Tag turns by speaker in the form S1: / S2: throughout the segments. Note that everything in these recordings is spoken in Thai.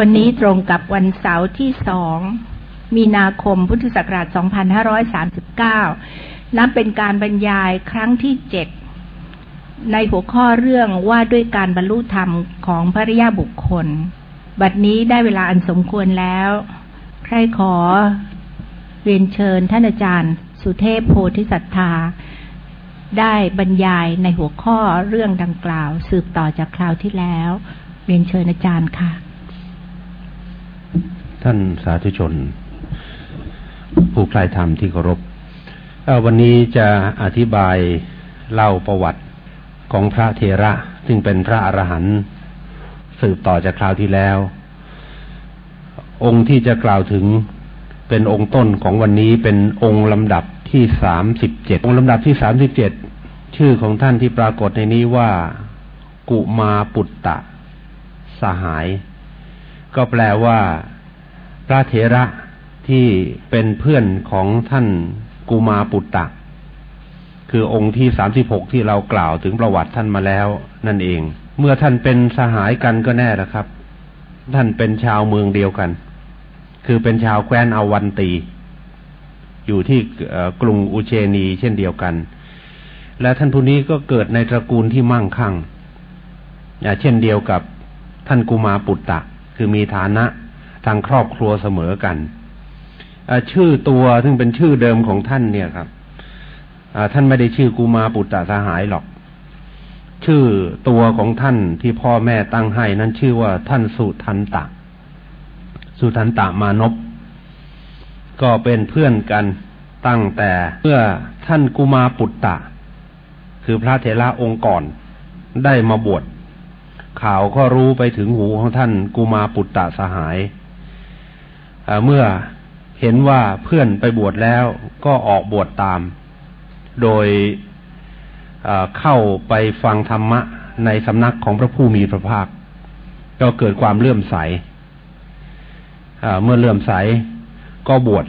S1: วันนี้ตรงกับวันเสาร์ที่สองมีนาคมพุทธศักราช 2539 นับเป็นการบรรยายครั้งที่เจ็ดในหัวข้อเรื่องว่าด้วยการบรรลุธรรมของภริยาบุคคล บัดนี้ได้เวลาอันสมควรแล้ว ใครขอเรียนเชิญท่านอาจารย์ สุเทพโพธิสัตธา ได้บรรยายในหัวข้อเรื่องดังกล่าว สืบต่อจากคราวที่แล้ว เรียนเชิญอาจารย์ค่ะ
S2: ท่านสาธุชน ผู้ใครธรรมที่เคารพวันนี้จะอธิบายเล่าประวัติของพระเทระ ซึ่งเป็นพระอรหันต์สืบต่อจากคราวที่แล้ว องค์ที่จะกล่าวถึงเป็นองค์ต้นของวันนี้เป็นองค์ลำดับที่สามสิบเจ็ดองค์ลำดับที่สามสิบเจ็ดชื่อของท่านที่ปรากฏในนี้ว่า กุมาปุตตะ สหาย ก็แปลว่า พระเถระที่เป็นเพื่อนของท่านกุมาปุตตะ คือองค์ที่สามสิบหกที่เรากล่าวถึงประวัติท่านมาแล้วนั่นเอง เมื่อท่านเป็นสหายกันก็แน่ละครับ ท่านเป็นชาวเมืองเดียวกัน คือเป็นชาวแคว้นอาวันตี อยู่ที่กรุงอุเชนีเช่นเดียวกัน และท่านผู้นี้ก็เกิดในตระกูลที่มั่งคั่งเช่นเดียวกับท่านกุมาปุตตะ คือมีฐานะ ทางครอบครัวเสมอกันชื่อตัวซึ่งเป็นชื่อเดิมของท่านเนี่ยครับท่านไม่ได้ชื่อกุมาปุตตะสหายหรอก ชื่อตัวของท่านที่พ่อแม่ตั้งให้ นั้นชื่อว่าท่านสุทันตะ สุทันตะมานพก็เป็นเพื่อนกันตั้งแต่เมื่อท่านกุมาปุตตะ คือพระเถระองค์ก่อนได้มาบวชข่าวก็รู้ไปถึงหูของท่านกุมาปุตตะสหาย เมื่อเห็นว่าเพื่อนไปบวชแล้วก็ออกบวชตาม โดยเข้าไปฟังธรรมะในสำนักของพระผู้มีพระภาค ก็เกิดความเลื่อมใส เมื่อเลื่อมใสก็บวช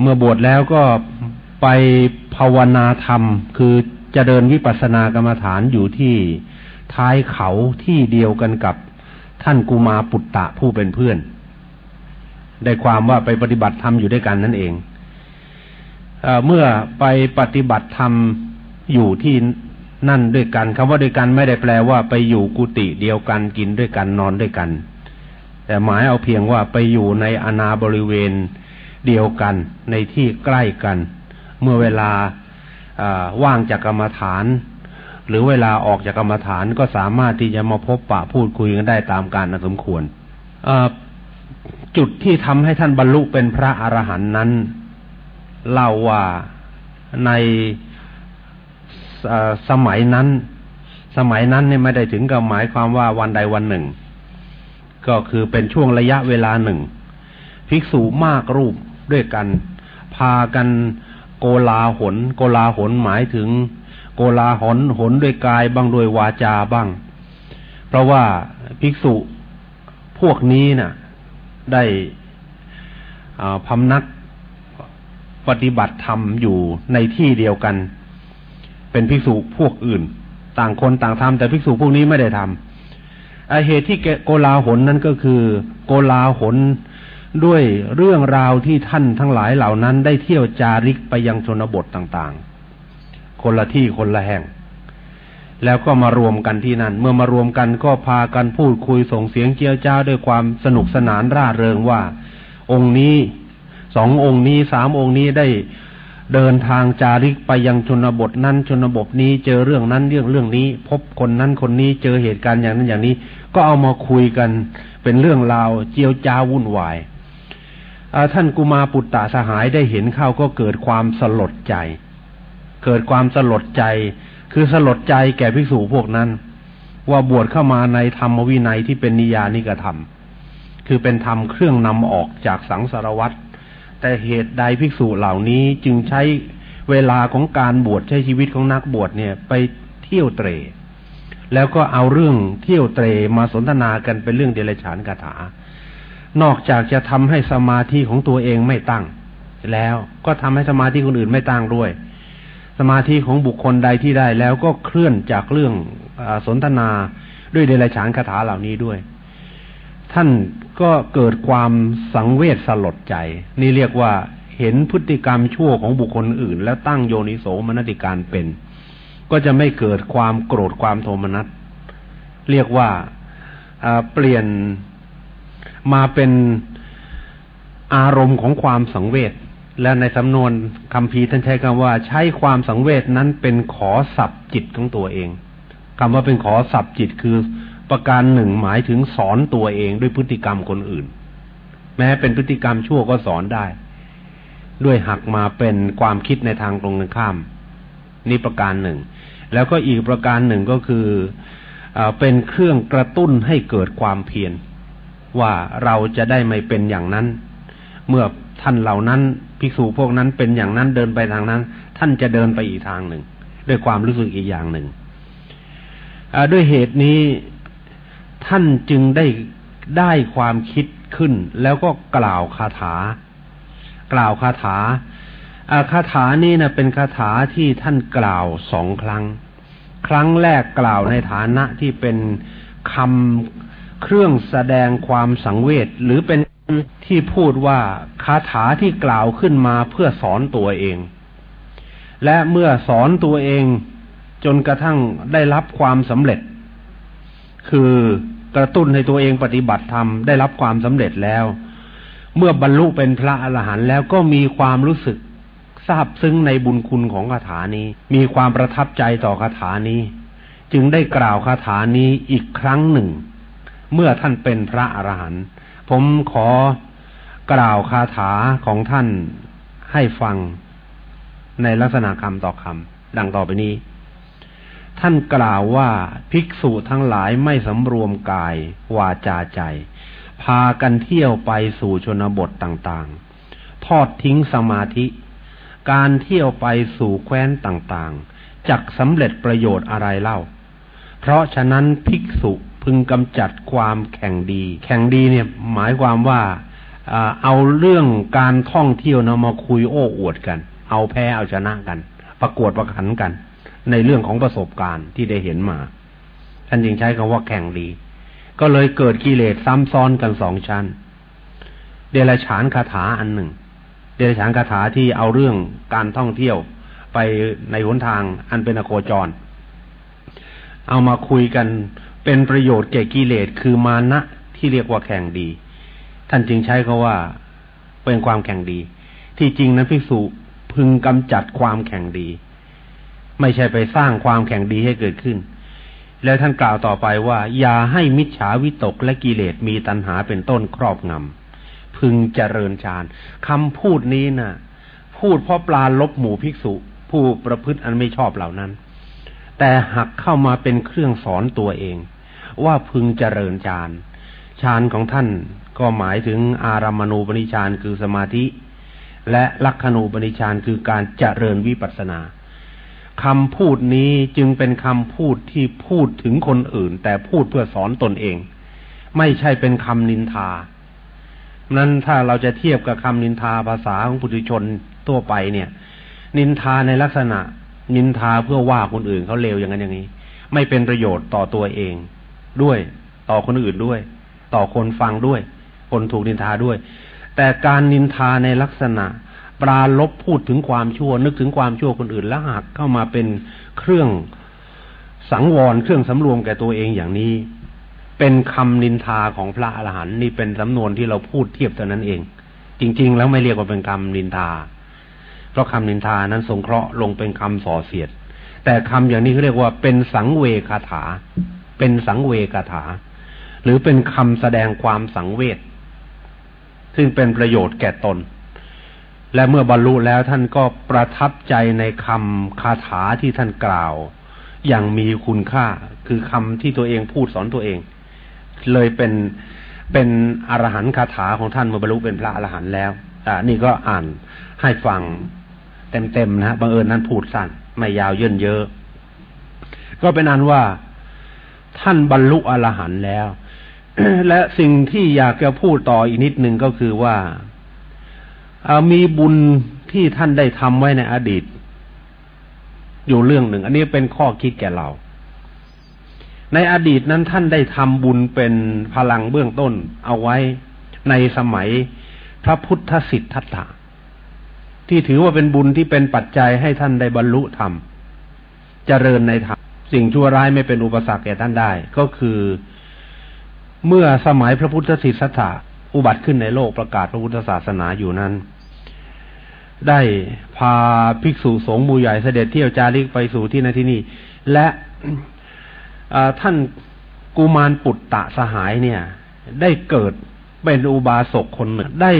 S2: เมื่อบวชแล้วก็ไปภาวนาธรรม คือจะเดินวิปัสสนากรรมฐานอยู่ที่ท้ายเขาที่เดียวกันกับท่านกุมาปุตตะผู้เป็นเพื่อน ได้ความว่าไปปฏิบัติธรรมอยู่ด้วยกันนั่นเองเอเมื่อไปปฏิบัติธรรมอยู่ที่นั่นด้วยกันคำว่าด้วยกันไม่ได้แปลว่าไปอยู่กุฏิเดียวกันกินด้วยกันนอนด้วยกัน แต่หมายเอาเพียงว่าไปอยู่ในอนาบริเวณเดียวกันในที่ใกล้กัน เมื่อเวลาว่างจากกรรมฐาน หรือเวลาออกจากกรรมฐานก็สามารถที่จะมาพบปะพูดคุยกันได้ตามการสมควร จุดที่ทำให้ท่านบรรลุเป็นพระอรหันต์นั้น เล่าว่าในสมัยนั้น สมัยนั้นเนี่ยไม่ได้ถึงกับหมายความว่าวันใดวันหนึ่ง ก็คือเป็นช่วงระยะเวลาหนึ่ง ภิกษุมากรูปด้วยกัน พากันโกลาหน โกลาหนหมายถึง โกลาหนหนด้วยกายบ้างด้วยวาจาบ้าง เพราะว่าภิกษุพวกนี้นะ่ะ ได้พำนักปฏิบัติธรรมอยู่ในที่เดียวกัน เป็นภิกษุพวกอื่น ต่างคนต่างทำแต่ภิกษุพวกนี้ไม่ได้ทำอาเหตุที่โกลาหนนั้นก็คือ โกลาหนด้วยเรื่องราวที่ท่านทั้งหลายเหล่านั้นได้เที่ยวจาริกไปยังชนบทต่างๆ คนละที่คนละแห่ง แล้วก็มารวมกันที่นั่น เมื่อมารวมกันก็พากันพูดคุยส่งเสียงเจียวจ้าด้วยความสนุกสนานร่าเริงว่า องค์นี้สององค์นี้สามองค์นี้ได้เดินทางจาริกไปยังชนบทนั้นชนบทนี้เจอเรื่องนั้นเรื่องเรื่องนี้ พบคนนั้นคนนี้เจอเหตุการณ์อย่างนั้นอย่างนี้ ก็เอามาคุยกันเป็นเรื่องราวเจียวจ้าวุ่นวายท่านกุมาปุตตาสหายได้เห็นเข้าก็เกิดความสลดใจ เกิดความสลดใจ คือสลดใจแก่ภิกษุพวกนั้น ว่าบวชเข้ามาในธรรมวินัยที่เป็นนิยานิกธรรม คือเป็นธรรมเครื่องนำออกจากสังสารวัตรแต่เหตุใดภิกษุเหล่านี้จึงใช้เวลาของการบวชใช้ชีวิตของนักบวชเนี่ย ไปเที่ยวเตร แล้วก็เอาเรื่องเที่ยวเตรมาสนทนากันเป็นเรื่องเดรัจฉานคาถา นอกจากจะทำให้สมาธิของตัวเองไม่ตั้ง แล้วก็ทำให้สมาธิคนอื่นไม่ตั้งด้วย สมาธิของบุคคลใดที่ได้แล้วก็เคลื่อนจากเรื่องอสนทนาด้วยเดรัจฉานคาถาเหล่านี้ด้วย ท่านก็เกิดความสังเวชสลดใจ นี่เรียกว่าเห็นพฤติกรรมชั่วของบุคคลอื่น แล้วตั้งโยนิโสมนติการเป็น ก็จะไม่เกิดความโกรธความโทมนัสเรียกว่าเปลี่ยนมาเป็นอารมณ์ของความสังเวช และในสำนวนคำพีท่านใช้คำว่า ใช้ความสังเวชนั้นเป็นขอสับจิตของตัวเองคำว่าเป็นขอสับจิตคือประการหนึ่งหมายถึงสอนตัวเองด้วยพฤติกรรมคนอื่น แม้เป็นพฤติกรรมชั่วก็สอนได้ ด้วยหักมาเป็นความคิดในทางตรงกันข้าม นี่ประการหนึ่ง แล้วก็อีกประการหนึ่งก็คืออเป็นเครื่องกระตุ้นให้เกิดความเพียรว่าเราจะได้ไม่เป็นอย่างนั้น เมื่อท่านเหล่านั้น ภิกษุพวกนั้นเป็นอย่างนั้นเดินไปทางนั้น ท่านจะเดินไปอีกทางหนึ่ง ด้วยความรู้สึกอีกอย่างหนึ่งด้วยเหตุนี้ท่านจึงได้ได้ความคิดขึ้น แล้วก็กล่าวคาถา กล่าวคาถาคาถานี้นะเป็นคาถาที่ท่านกล่าวสองครั้ง ครั้งแรกกล่าวในฐานะที่เป็นคำเครื่องแสดงความสังเวชหรือเป็น ที่พูดว่าคาถาที่กล่าวขึ้นมาเพื่อสอนตัวเอง และเมื่อสอนตัวเองจนกระทั่งได้รับความสำเร็จ คือกระตุ้นให้ตัวเองปฏิบัติธรรมได้รับความสำเร็จแล้ว เมื่อบรรลุเป็นพระอรหันต์แล้วก็มีความรู้สึกซาบซึ้งในบุญคุณของคาถานี้ มีความประทับใจต่อคาถานี้ จึงได้กล่าวคาถานี้อีกครั้งหนึ่ง เมื่อท่านเป็นพระอรหันต์ ผมขอกล่าวคาถาของท่านให้ฟังในลักษณะคำต่อคำดังต่อไปนี้ ท่านกล่าวว่าภิกษุทั้งหลายไม่สำรวมกายวาจาใจ พากันเที่ยวไปสู่ชนบทต่างๆ ทอดทิ้งสมาธิ การเที่ยวไปสู่แคว้นต่างๆจักสำเร็จประโยชน์อะไรเล่า เพราะฉะนั้นภิกษุ พึงกำจัดความแข่งดี แข่งดีเนี่ยหมายความว่าเอาเรื่องการท่องเที่ยวนะมาคุยโอ้อวดกัน เอาแพ้เอาชนะกัน ประกวดประขันกัน ในเรื่องของประสบการณ์ที่ได้เห็นมาท่านจึงใช้คำว่าแข่งดี ก็เลยเกิดกิเลสซ้ำซ้อนกันสองชั้น เดรัจฉานคาถาอันหนึ่ง เดรัจฉานคาถาที่เอาเรื่องการท่องเที่ยวไปในหนทางอันเป็นอโคจร เอามาคุยกัน เป็นประโยชน์แก่กิเลสคือมานะที่เรียกว่าแข่งดี ท่านจึงใช้คาว่าเป็นความแข่งดี ที่จริงนั้นภิกษุพึงกำจัดความแข่งดี ไม่ใช่ไปสร้างความแข่งดีให้เกิดขึ้น แล้วท่านกล่าวต่อไปว่า อย่าให้มิจฉาวิตกและกิเลสมีตัณหาเป็นต้นครอบงำพึงเจริญฌานคำพูดนี้นะ่ะ พูดเพราะปลาลบหมู่ภิกษุ ผู้ประพฤติอันไม่ชอบเหล่านั้น แต่หักเข้ามาเป็นเครื่องสอนตัวเอง ว่าพึงเจริญฌานฌานของท่านก็หมายถึงอารามณูปนิชานคือสมาธิ และลักขณูปนิชานคือการเจริญวิปัสสนาคำพูดนี้จึงเป็นคำพูดที่พูดถึงคนอื่น แต่พูดเพื่อสอนตนเอง ไม่ใช่เป็นคำนินทา นั้นถ้าเราจะเทียบกับคำนินทาภาษาของปุถุชนทั่วไปเนี่ย นินทาในลักษณะ นินทาเพื่อว่าคนอื่นเขาเลวอย่างนั้นอย่างนี้ ไม่เป็นประโยชน์ต่อตัวเองด้วย ต่อคนอื่นด้วย ต่อคนฟังด้วย คนถูกนินทาด้วย แต่การนินทาในลักษณะ ปราลบพูดถึงความชั่ว นึกถึงความชั่วคนอื่นแล้วหักเข้ามาเป็นเครื่องสังวรเครื่องสำรวมแก่ตัวเองอย่างนี้ เป็นคำนินทาของพระอรหันต์นี่เป็นสำนวนที่เราพูดเทียบเท่านั้นเอง จริง ๆ แล้วไม่เรียกว่าเป็นคำนินทา เพราะคำนินทานั้นสงเคราะห์ลงเป็นคำส่อเสียด แต่คำอย่างนี้เขาเรียกว่าเป็นสังเวคาถา เป็นสังเวคาถา หรือเป็นคำแสดงความสังเวชซึ่งเป็นประโยชน์แก่ตน และเมื่อบรรลุแล้วท่านก็ประทับใจในคำคาถาที่ท่านกล่าว อย่างมีคุณค่าคือคำที่ตัวเองพูดสอนตัวเอง เลยเป็นเป็นอรหันต์คาถาของท่านเมื่อบรรลุเป็นพระอรหันต์แล้ว อ่า นี่ก็อ่านให้ฟัง เต็มๆนะฮะบังเอิญนั้นพูดสั้นไม่ยาวเยินเยอะ ก็เป็นอันว่าท่านบรรลุอรหันต์แล้ว และสิ่งที่อยากจะพูดต่ออีกนิดหนึ่งก็คือว่ามีบุญที่ท่านได้ทำไว้ในอดีต อยู่เรื่องหนึ่ง อันนี้เป็นข้อคิดแก่เรา ในอดีตนั้นท่านได้ทำบุญเป็นพลังเบื้องต้นเอาไว้ในสมัยพระพุทธสิทธัตถะ ที่ถือว่าเป็นบุญที่เป็นปัจจัยให้ท่านได้บรรลุธรรมเจริญในธรรมสิ่งชั่วร้ายไม่เป็นอุปสรรคแก่ท่านได้ ก็คือเมื่อสมัยพระพุทธสิทธัตถะอุบัติขึ้นในโลกประกาศพระพุทธศาสนาอยู่นั้น ได้พาภิกษุสงฆ์มูใหญ่เสด็จเที่ยวจาริกไปสู่ที่นั่นที่นี่ และท่านกุมารปุตตะสหายเนี่ย ได้เกิดเป็นอุบาสกคนหนึ่ง ได้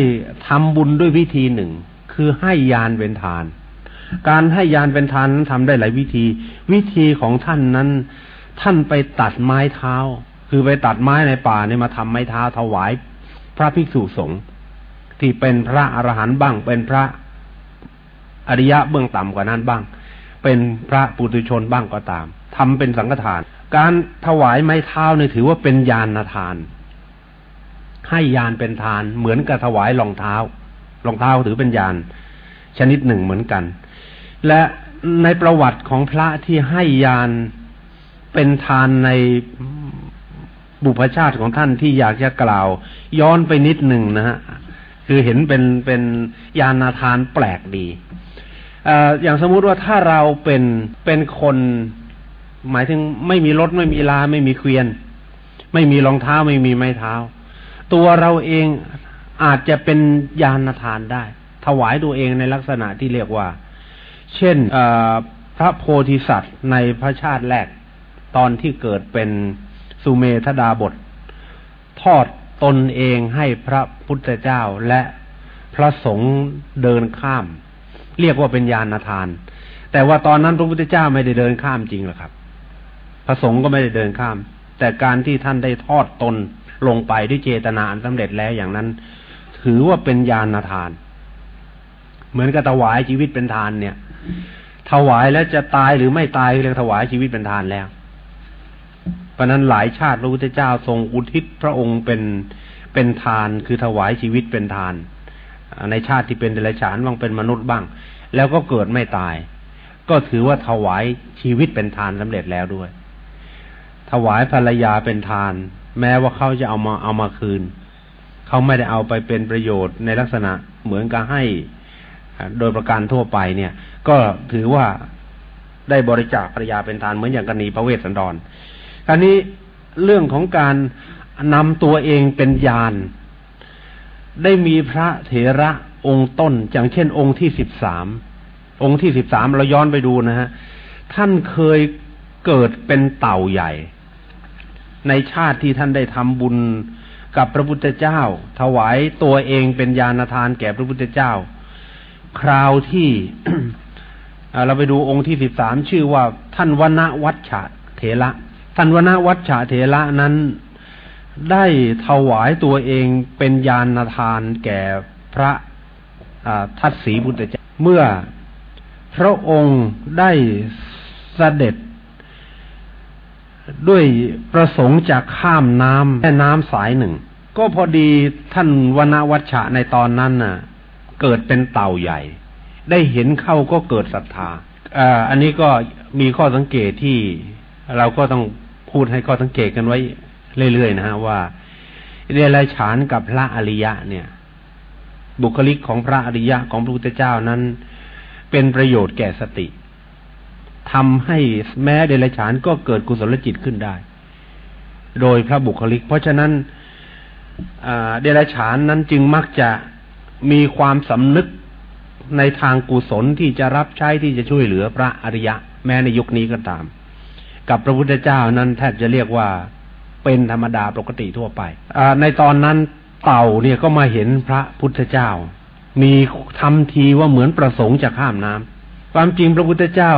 S2: ทำบุญด้วยวิธีหนึ่ง คือให้ยานเป็นทาน การให้ยานเป็นทานนั้นทำได้หลายวิธี วิธีของท่านนั้น ท่านไปตัดไม้เท้า คือไปตัดไม้ในป่าเนี่ยมาทำไม้เท้าถวาย พระภิกษุสงฆ์ที่เป็นพระอรหันต์บ้าง เป็นพระอริยะเบื้องต่ำกว่านั้นบ้าง เป็นพระปุถุชนบ้างก็ตามทำเป็นสังฆทาน การถวายไม้เท้าเนี่ยถือว่าเป็นยานทาน ให้ยานเป็นทานเหมือนกับถวายรองเท้า รองเท้าถือเป็นยานชนิดหนึ่งเหมือนกัน และในประวัติของพระที่ให้ยานเป็นทานในบุพชาติของท่านที่อยากจะกล่าว ย้อนไปนิดหนึ่งนะฮะคือเห็นเป็นเป็นยานาทานแปลกดีอย่างสมมุติว่าถ้าเราเป็นเป็นคน หมายถึงไม่มีรถไม่มีลาไม่มีเกวียน ไม่มีรองเท้าไม่มีไม้เท้า ตัวเราเอง อาจจะเป็นยานทานได้ ถวายตัวเองในลักษณะที่เรียกว่า เช่นพระโพธิสัตว์ในพระชาติแรก ตอนที่เกิดเป็นสุเมธดาบท ทอดตนเองให้พระพุทธเจ้าและพระสงฆ์เดินข้าม เรียกว่าเป็นยานทาน แต่ว่าตอนนั้นพระพุทธเจ้าไม่ได้เดินข้ามจริงหรอกครับ พระสงฆ์ก็ไม่ได้เดินข้าม แต่การที่ท่านได้ทอดตนลงไปด้วยเจตนาอันสำเร็จแล้วอย่างนั้น ถือว่าเป็นญาณทาน เหมือนกับถวายชีวิตเป็นทานเนี่ย ถวายแล้วจะตายหรือไม่ตายเรียกถวายชีวิตเป็นทานแล้ว เพราะนั้นหลายชาติพระพุทธเจ้าทรงอุทิศพระองค์เป็นเป็นทาน คือถวายชีวิตเป็นทาน ในชาติที่เป็นเดรัจฉานบ้างเป็นมนุษย์บ้าง แล้วก็เกิดไม่ตาย ก็ถือว่าถวายชีวิตเป็นทานสำเร็จแล้วด้วย ถวายภรรยาเป็นทาน แม้ว่าเขาจะเอามาเอามาคืน เขาไม่ได้เอาไปเป็นประโยชน์ในลักษณะเหมือนกับให้โดยประการทั่วไปเนี่ย ก็ถือว่าได้บริจาคภรยาเป็นทานเหมือนอย่างกรณีพระเวสสันดรคราวนี้เรื่องของการนำตัวเองเป็นยาน ได้มีพระเถระองค์ต้น อย่างเช่น องค์ที่สิบสามองค์ที่สิบสามเราย้อนไปดูนะฮะท่านเคยเกิดเป็นเต่าใหญ่ ในชาติที่ท่านได้ทำบุญ กับพระพุทธเจ้า ถวายตัวเองเป็นยานทานแก่พระพุทธเจ้า คราวที่เราไปดูองค์ที่สิบสามชื่อว่า ท่านวณวัชชะเถระ ท่านวณวัชชะเถระนั้นได้ถวายตัวเองเป็นยานทานแก่พระทัตสีพุทธเจ้า เมื่อพระองค์ได้เสด็จ ด้วยประสงค์จะข้ามน้ำแม่น้ำสายหนึ่ง ก็พอดีท่านวนวัชชะในตอนนั้นน่ะ เกิดเป็นเต่าใหญ่ ได้เห็นเข้าก็เกิดศรัทธาอันนี้ก็มีข้อสังเกตที่เราก็ต้องพูดให้ข้อสังเกตกันไว้เรื่อยๆนะฮะว่าเรียลฉานกับพระอริยะเนี่ย บุคลิกของพระอริยะของพระพุทธเจ้านั้น เป็นประโยชน์แก่สติ ทำให้แม้เดรัจฉานก็เกิดกุศลจิตขึ้นได้ โดยพระบุคลิก เพราะฉะนั้นเดรัจฉานนั้นจึงมักจะมีความสำนึกในทางกุศลที่จะรับใช้ที่จะช่วยเหลือพระอริยะ แม้ในยุคนี้ก็ตาม กับพระพุทธเจ้านั้นแทบจะเรียกว่าเป็นธรรมดาปกติทั่วไปในตอนนั้นเต่าเนี่ยก็มาเห็นพระพุทธเจ้า มีทำทีว่าเหมือนประสงค์จะข้ามน้ำความจริงพระพุทธเจ้า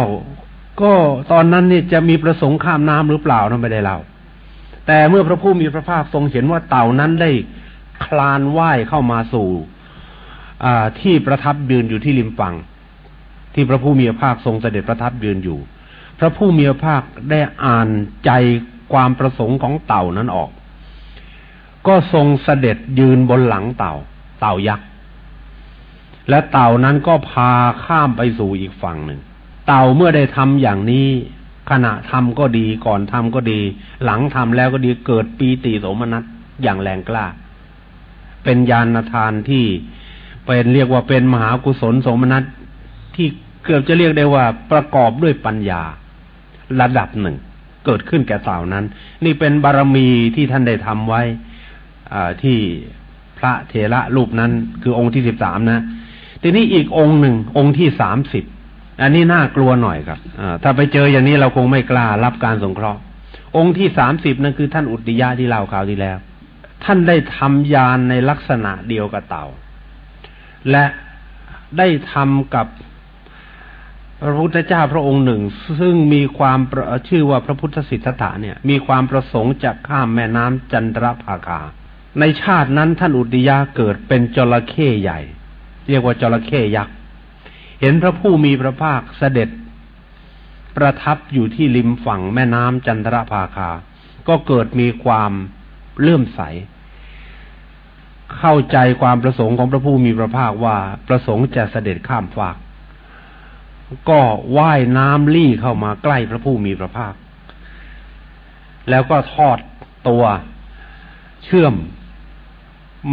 S2: ก็ตอนนั้นนี่จะมีประสงค์ข้ามน้ำหรือเปล่านั้นไม่ได้เล่า แต่เมื่อพระผู้มีพระภาคทรงเห็นว่าเต่านั้นได้คลานว่ายเข้ามาสู่ที่ประทับยืนอยู่ที่ริมฝั่ง ที่พระผู้มีพระภาคทรงเสด็จประทับยืนอยู่ พระผู้มีพระภาคได้อ่านใจความประสงค์ของเต่านั้นออก ก็ทรงเสด็จยืนบนหลังเต่า เต่ายักษ์และเต่านั้นก็พาข้ามไปสู่อีกฝั่งหนึ่ง เต่าเมื่อได้ทำอย่างนี้ ขณะทำก็ดีก่อนทำก็ดี หลังทำแล้วก็ดีเกิดปีติโสมนัสอย่างแรงกล้า เป็นญาณทานที่เป็นเรียกว่าเป็นมหากุศลโสมนัสที่เกือบจะเรียกได้ว่าประกอบด้วยปัญญา ระดับหนึ่ง เกิดขึ้นแก่สาวนั้น นี่เป็นบารมีที่ท่านได้ทำไว้ที่พระเถระรูปนั้น คือองค์ที่สิบสามนะ ทีนี้อีกองค์หนึ่งองค์ที่สามสิบ อันนี้น่ากลัวหน่อยครับถ้าไปเจออย่างนี้เราคงไม่กล้ารับการสงเคราะห์ องค์ที่สามสิบนั่นคือท่านอุตติยะที่เล่าข่าวที่แล้ว ท่านได้ทำยานในลักษณะเดียวกับเต่า และได้ทำกับพระพุทธเจ้าพระองค์หนึ่ง ซึ่งมีความชื่อว่าพระพุทธสิทธัตถะเนี่ย มีความประสงค์จะข้ามแม่น้ำจันทรภาคา ในชาตินั้นท่านอุติยาเกิดเป็นจระเข้ใหญ่ เรียกว่าจระเข้ยักษ์ เห็นพระผู้มีพระภาคเสด็จ ประทับอยู่ที่ริมฝั่งแม่น้ำจันทรภาคา ก็เกิดมีความเลื่อมใส เข้าใจความประสงค์ของพระผู้มีพระภาคว่าประสงค์จะเสด็จข้ามฝาก ก็ว่ายน้ำลี่เข้ามาใกล้พระผู้มีพระภาค แล้วก็ทอดตัวเชื่อม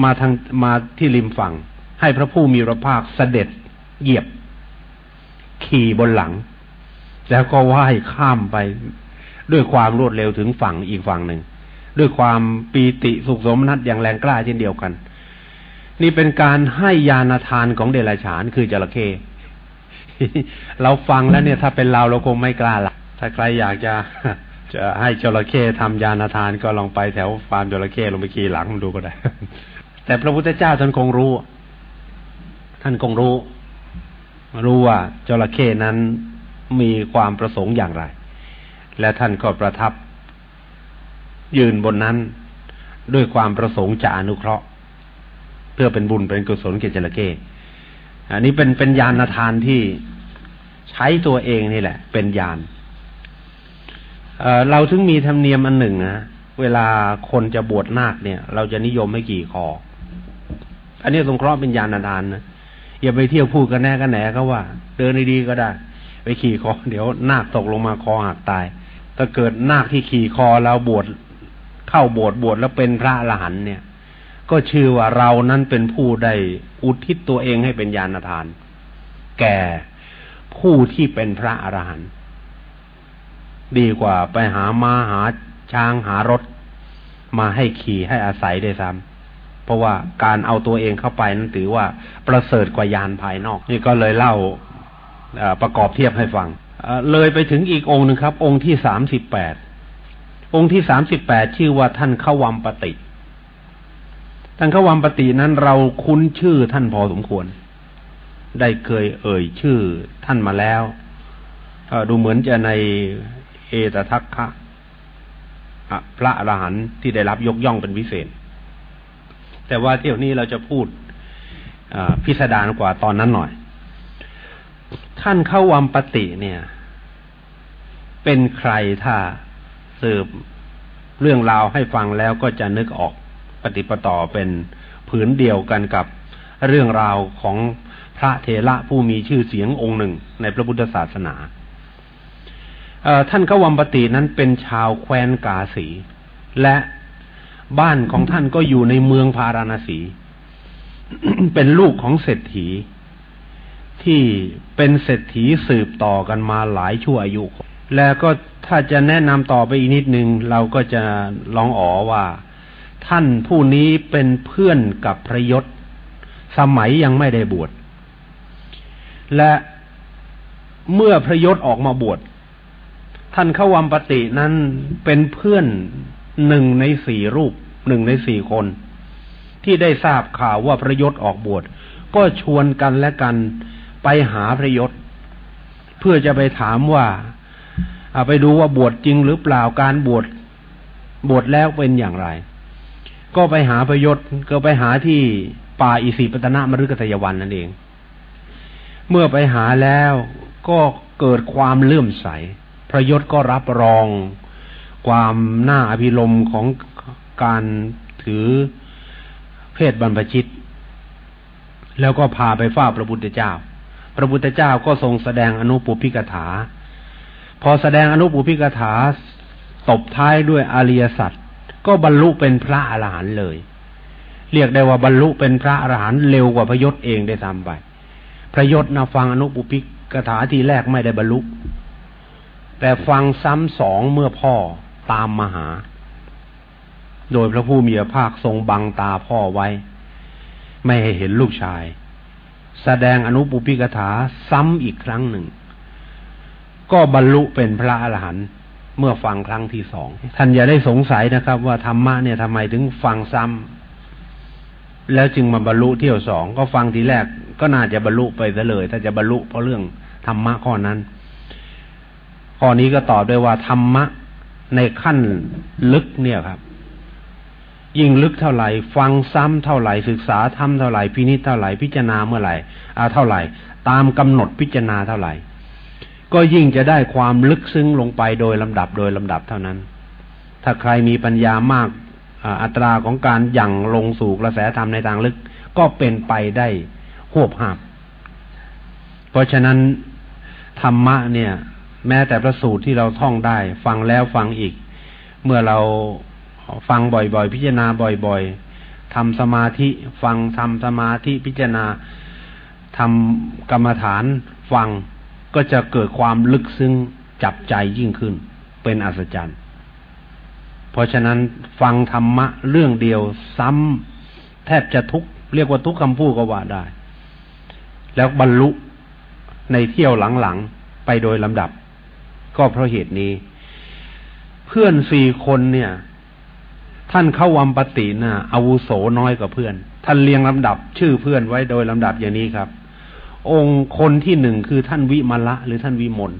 S2: มาทางมาที่ริมฝั่ง ให้พระผู้มีพระภาคเสด็จเหยียบ ขี่บนหลัง แล้วก็ว่ายข้ามไป ด้วยความรวดเร็วถึงฝั่งอีกฝั่งหนึ่ง ด้วยความปีติสุขสมนัตอย่างแรงกล้าเช่นเดียวกัน นี่เป็นการให้ยานทานของเดรัจฉานคือจระเข้เราฟังแล้วเนี่ยถ้าเป็นเราเราคงไม่กล้าละถ้าใครอยากจะจะให้จระเข้ทำยานทานก็ลองไปแถวฟาร์มจระเข้ลงไปขี่หลังดูก็ได้ แต่พระพุทธเจ้าท่านคงรู้ ท่านคงรู้ รู้ว่าจระเข้นั้นมีความประสงค์อย่างไร และท่านก็ประทับยืนบนนั้นด้วยความประสงค์จะอนุเคราะห์ เพื่อเป็นบุญเป็นกุศลแก่จระเข้อันนี้เป็นเป็นยานทานที่ใช้ตัวเองนี่แหละ เป็นยานเเราถึงมีธรรมเนียมอันหนึ่งนะเวลาคนจะบวชนาคเนี่ย เราจะนิยมให้กี่คอ อันนี้สงเคราะห์เป็นยานทานนะ อย่าไปเที่ยวพูดกันแน่กันแหนเขาว่า เดินดีๆก็ได้ ไปขี่คอ เดี๋ยวนาคตกลงมาคอหักตาย ถ้าเกิดนาคที่ขี่คอเราบวชเข้าบวชบวชแล้วเป็นพระอรหันเนี่ย ก็ชื่อว่าเรานั้นเป็นผู้ได้อุทิศตัวเองให้เป็นญาณทาน แก่ผู้ที่เป็นพระอรหันต์ดีกว่าไปหามาหาช้างหารถ มาให้ขี่ให้อาศัยได้ซ้ำ เพราะว่าการเอาตัวเองเข้าไปนั้นถือว่าประเสริฐกว่ายานภายนอก นี่ก็เลยเล่าประกอบเทียบให้ฟังเลยไปถึงอีกองค์หนึ่งครับ องค์ที่สามสิบแปดองค์ที่สามสิบแปดชื่อว่าท่านข้าวัมปติ ท่านขวัมปตินั้นเราคุ้นชื่อท่านพอสมควร ได้เคยเอ่ยชื่อท่านมาแล้วดูเหมือนจะในเอตทัคคะพระอรหันต์ที่ได้รับยกย่องเป็นพิเศษ แต่ว่าเที่ยวนี้เราจะพูดพิสดารกว่าตอนนั้นหน่อย ท่านเข้าวัมปติเนี่ย เป็นใครถ้าสืบเรื่องราวให้ฟังแล้วก็จะนึกออกปฏิปต่อเป็นผืนเดียวกันกับเรื่องราวของพระเทระผู้มีชื่อเสียงองค์หนึ่งในพระพุทธศาสนาท่านกวัมปตินั้นเป็นชาวแคว้นกาสี และ บ้านของท่านก็อยู่ในเมืองพาราณสี เป็นลูกของเศรษฐี ที่เป็นเศรษฐีสืบต่อกันมาหลายชั่วอายุ แล้วก็ถ้าจะแนะนำต่อไปอีกนิดนึง เราก็จะลองอ๋อว่า ท่านผู้นี้เป็นเพื่อนกับพระยศ สมัยยังไม่ได้บวช และเมื่อพระยศออกมาบวชท่านขวัมปตินั้นเป็นเพื่อน หนึ่งในสี่รูปหนึ่งในสี่คน ที่ได้ทราบข่าวว่าพระยศออกบวชก็ชวนกันและกันไปหาพระยศ เพื่อจะไปถามว่าไปดูว่าบวชจริงหรือเปล่าการบวชบวชแล้วเป็นอย่างไร ก็ไปหาพระยศก็ไปหาที่ป่าอิสิปตนะมฤคทยวันนั่นเอง เมื่อไปหาแล้วก็เกิดความเลื่อมใส พระยศก็รับรอง ความน่าอภิรมของการถือเพศบรรพชิต แล้วก็พาไปฝ้าพระพุทธเจ้า พระพุทธเจ้าก็ทรงแสดงอนุปุพิกถา พอแสดงอนุปุพิกถาตบท้ายด้วยอริยสัจก็บรรลุเป็นพระอรหันต์เลย เรียกได้ว่าบรรลุเป็นพระอรหันต์เร็วกว่าพระยศเองได้ทำไป พระยศนะฟังอนุปุพิกถาทีแรกไม่ได้บรรลุแต่ฟังซ้ำสองเมื่อพ่อ ตามมาหา โดยพระผู้มีพระภาคทรงบังตาพ่อไว้ ไม่ให้เห็นลูกชาย แสดงอนุปุพิกถาซ้ำอีกครั้งหนึ่ง ก็บรรลุเป็นพระอรหันต์เมื่อฟังครั้งที่สองท่านอย่าได้สงสัยนะครับ ว่าธรรมะเนี่ยทำไมถึงฟังซ้ำแล้วจึงมาบรรลุเที่ยวสองก็ฟังทีแรกก็น่าจะบรรลุไปซะเลย ถ้าจะบรรลุเพราะเรื่องธรรมะข้อนั้น ข้อนี้ก็ตอบด้วยว่าธรรมะ ในขั้นลึกเนี่ยครับ ยิ่งลึกเท่าไหร่ ฟังซ้ำเท่าไหร่ ศึกษาทำเท่าไหร่พินิจเท่าไหร่พิจารณาเมื่อไหร่อาเท่าไหร่ ตามกำหนดพิจารณาเท่าไหร่ ก็ยิ่งจะได้ความลึกซึ้งลงไปโดยลำดับโดยลำดับเท่านั้น ถ้าใครมีปัญญามากอัตราของการยั่งลงสู่กระแสธรรมในทางลึก ก็เป็นไปได้หวบหับเพราะฉะนั้นธรรมะเนี่ย แม้แต่ประสูตรที่เราท่องได้ ฟังแล้วฟังอีก เมื่อเราฟังบ่อยๆ พิจารณาบ่อยๆทำสมาธิฟังทำสมาธิพิจารณาทำกรรมฐานฟังก็จะเกิดความลึกซึ้งจับใจยิ่งขึ้น เป็นอัศจรรย์ เพราะฉะนั้นฟังธรรมะเรื่องเดียวซ้ำแทบจะทุกเรียกว่าทุกคำพูดก็ว่าได้ แล้วบรรลุในเที่ยวหลังๆ ไปโดยลำดับ ก็เพราะเหตุนี้ เพื่อนสี่คนเนี่ย ท่านเข้าวัมปตินะ่ะอาวุโสน้อยกว่าเพื่อน ท่านเรียงลำดับ ชื่อเพื่อนไว้โดยลำดับอย่างนี้ครับ องค์คนที่หนึ่งคือท่านวิมละ หรือท่านวิมล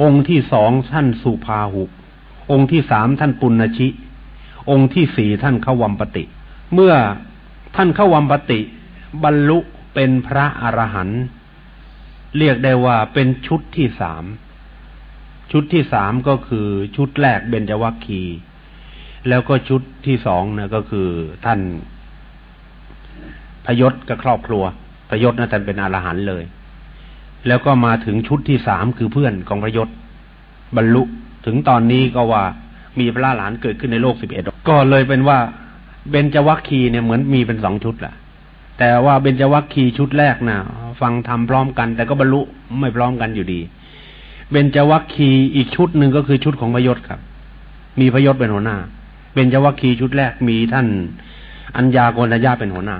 S2: องค์ที่สองท่านสุภาหุกองค์ที่สามท่านปุณชิ องค์ที่สี่ท่านเขาวัมปติ เมื่อท่านเขาวัมปติ บรรลุเป็นพระอรหันต์ เรียกได้ว่าเป็นชุดที่สาม ชุดที่สามก็คือชุดแรกเบญจวัคคี แล้วก็ชุดที่สองนะก็คือท่านพยศกับครอบครัว พยศนะท่านเป็นอรหันต์เลย แล้วก็มาถึงชุดที่สามคือเพื่อนของพยศบรรลุถึงตอนนี้ก็ว่ามีพระหลานเกิดขึ้นในโลกสิบเอ็ดก็เลยเป็นว่าเบญจวัคคีเนี่ยเหมือนมีเป็นสองชุดแหละ แต่ว่าเบญจวัคคีชุดแรกนะ่ะ ฟังทำพร้อมกัน แต่ก็บรรลุไม่พร้อมกันอยู่ดี เบญจวัคคีอีกชุดหนึ่งก็คือชุดของพยศครับ มีพยศเป็นหัวหน้า เบญจวัคคีชุดแรกมีท่าน อัญญาโกณญาเป็นหัวหน้า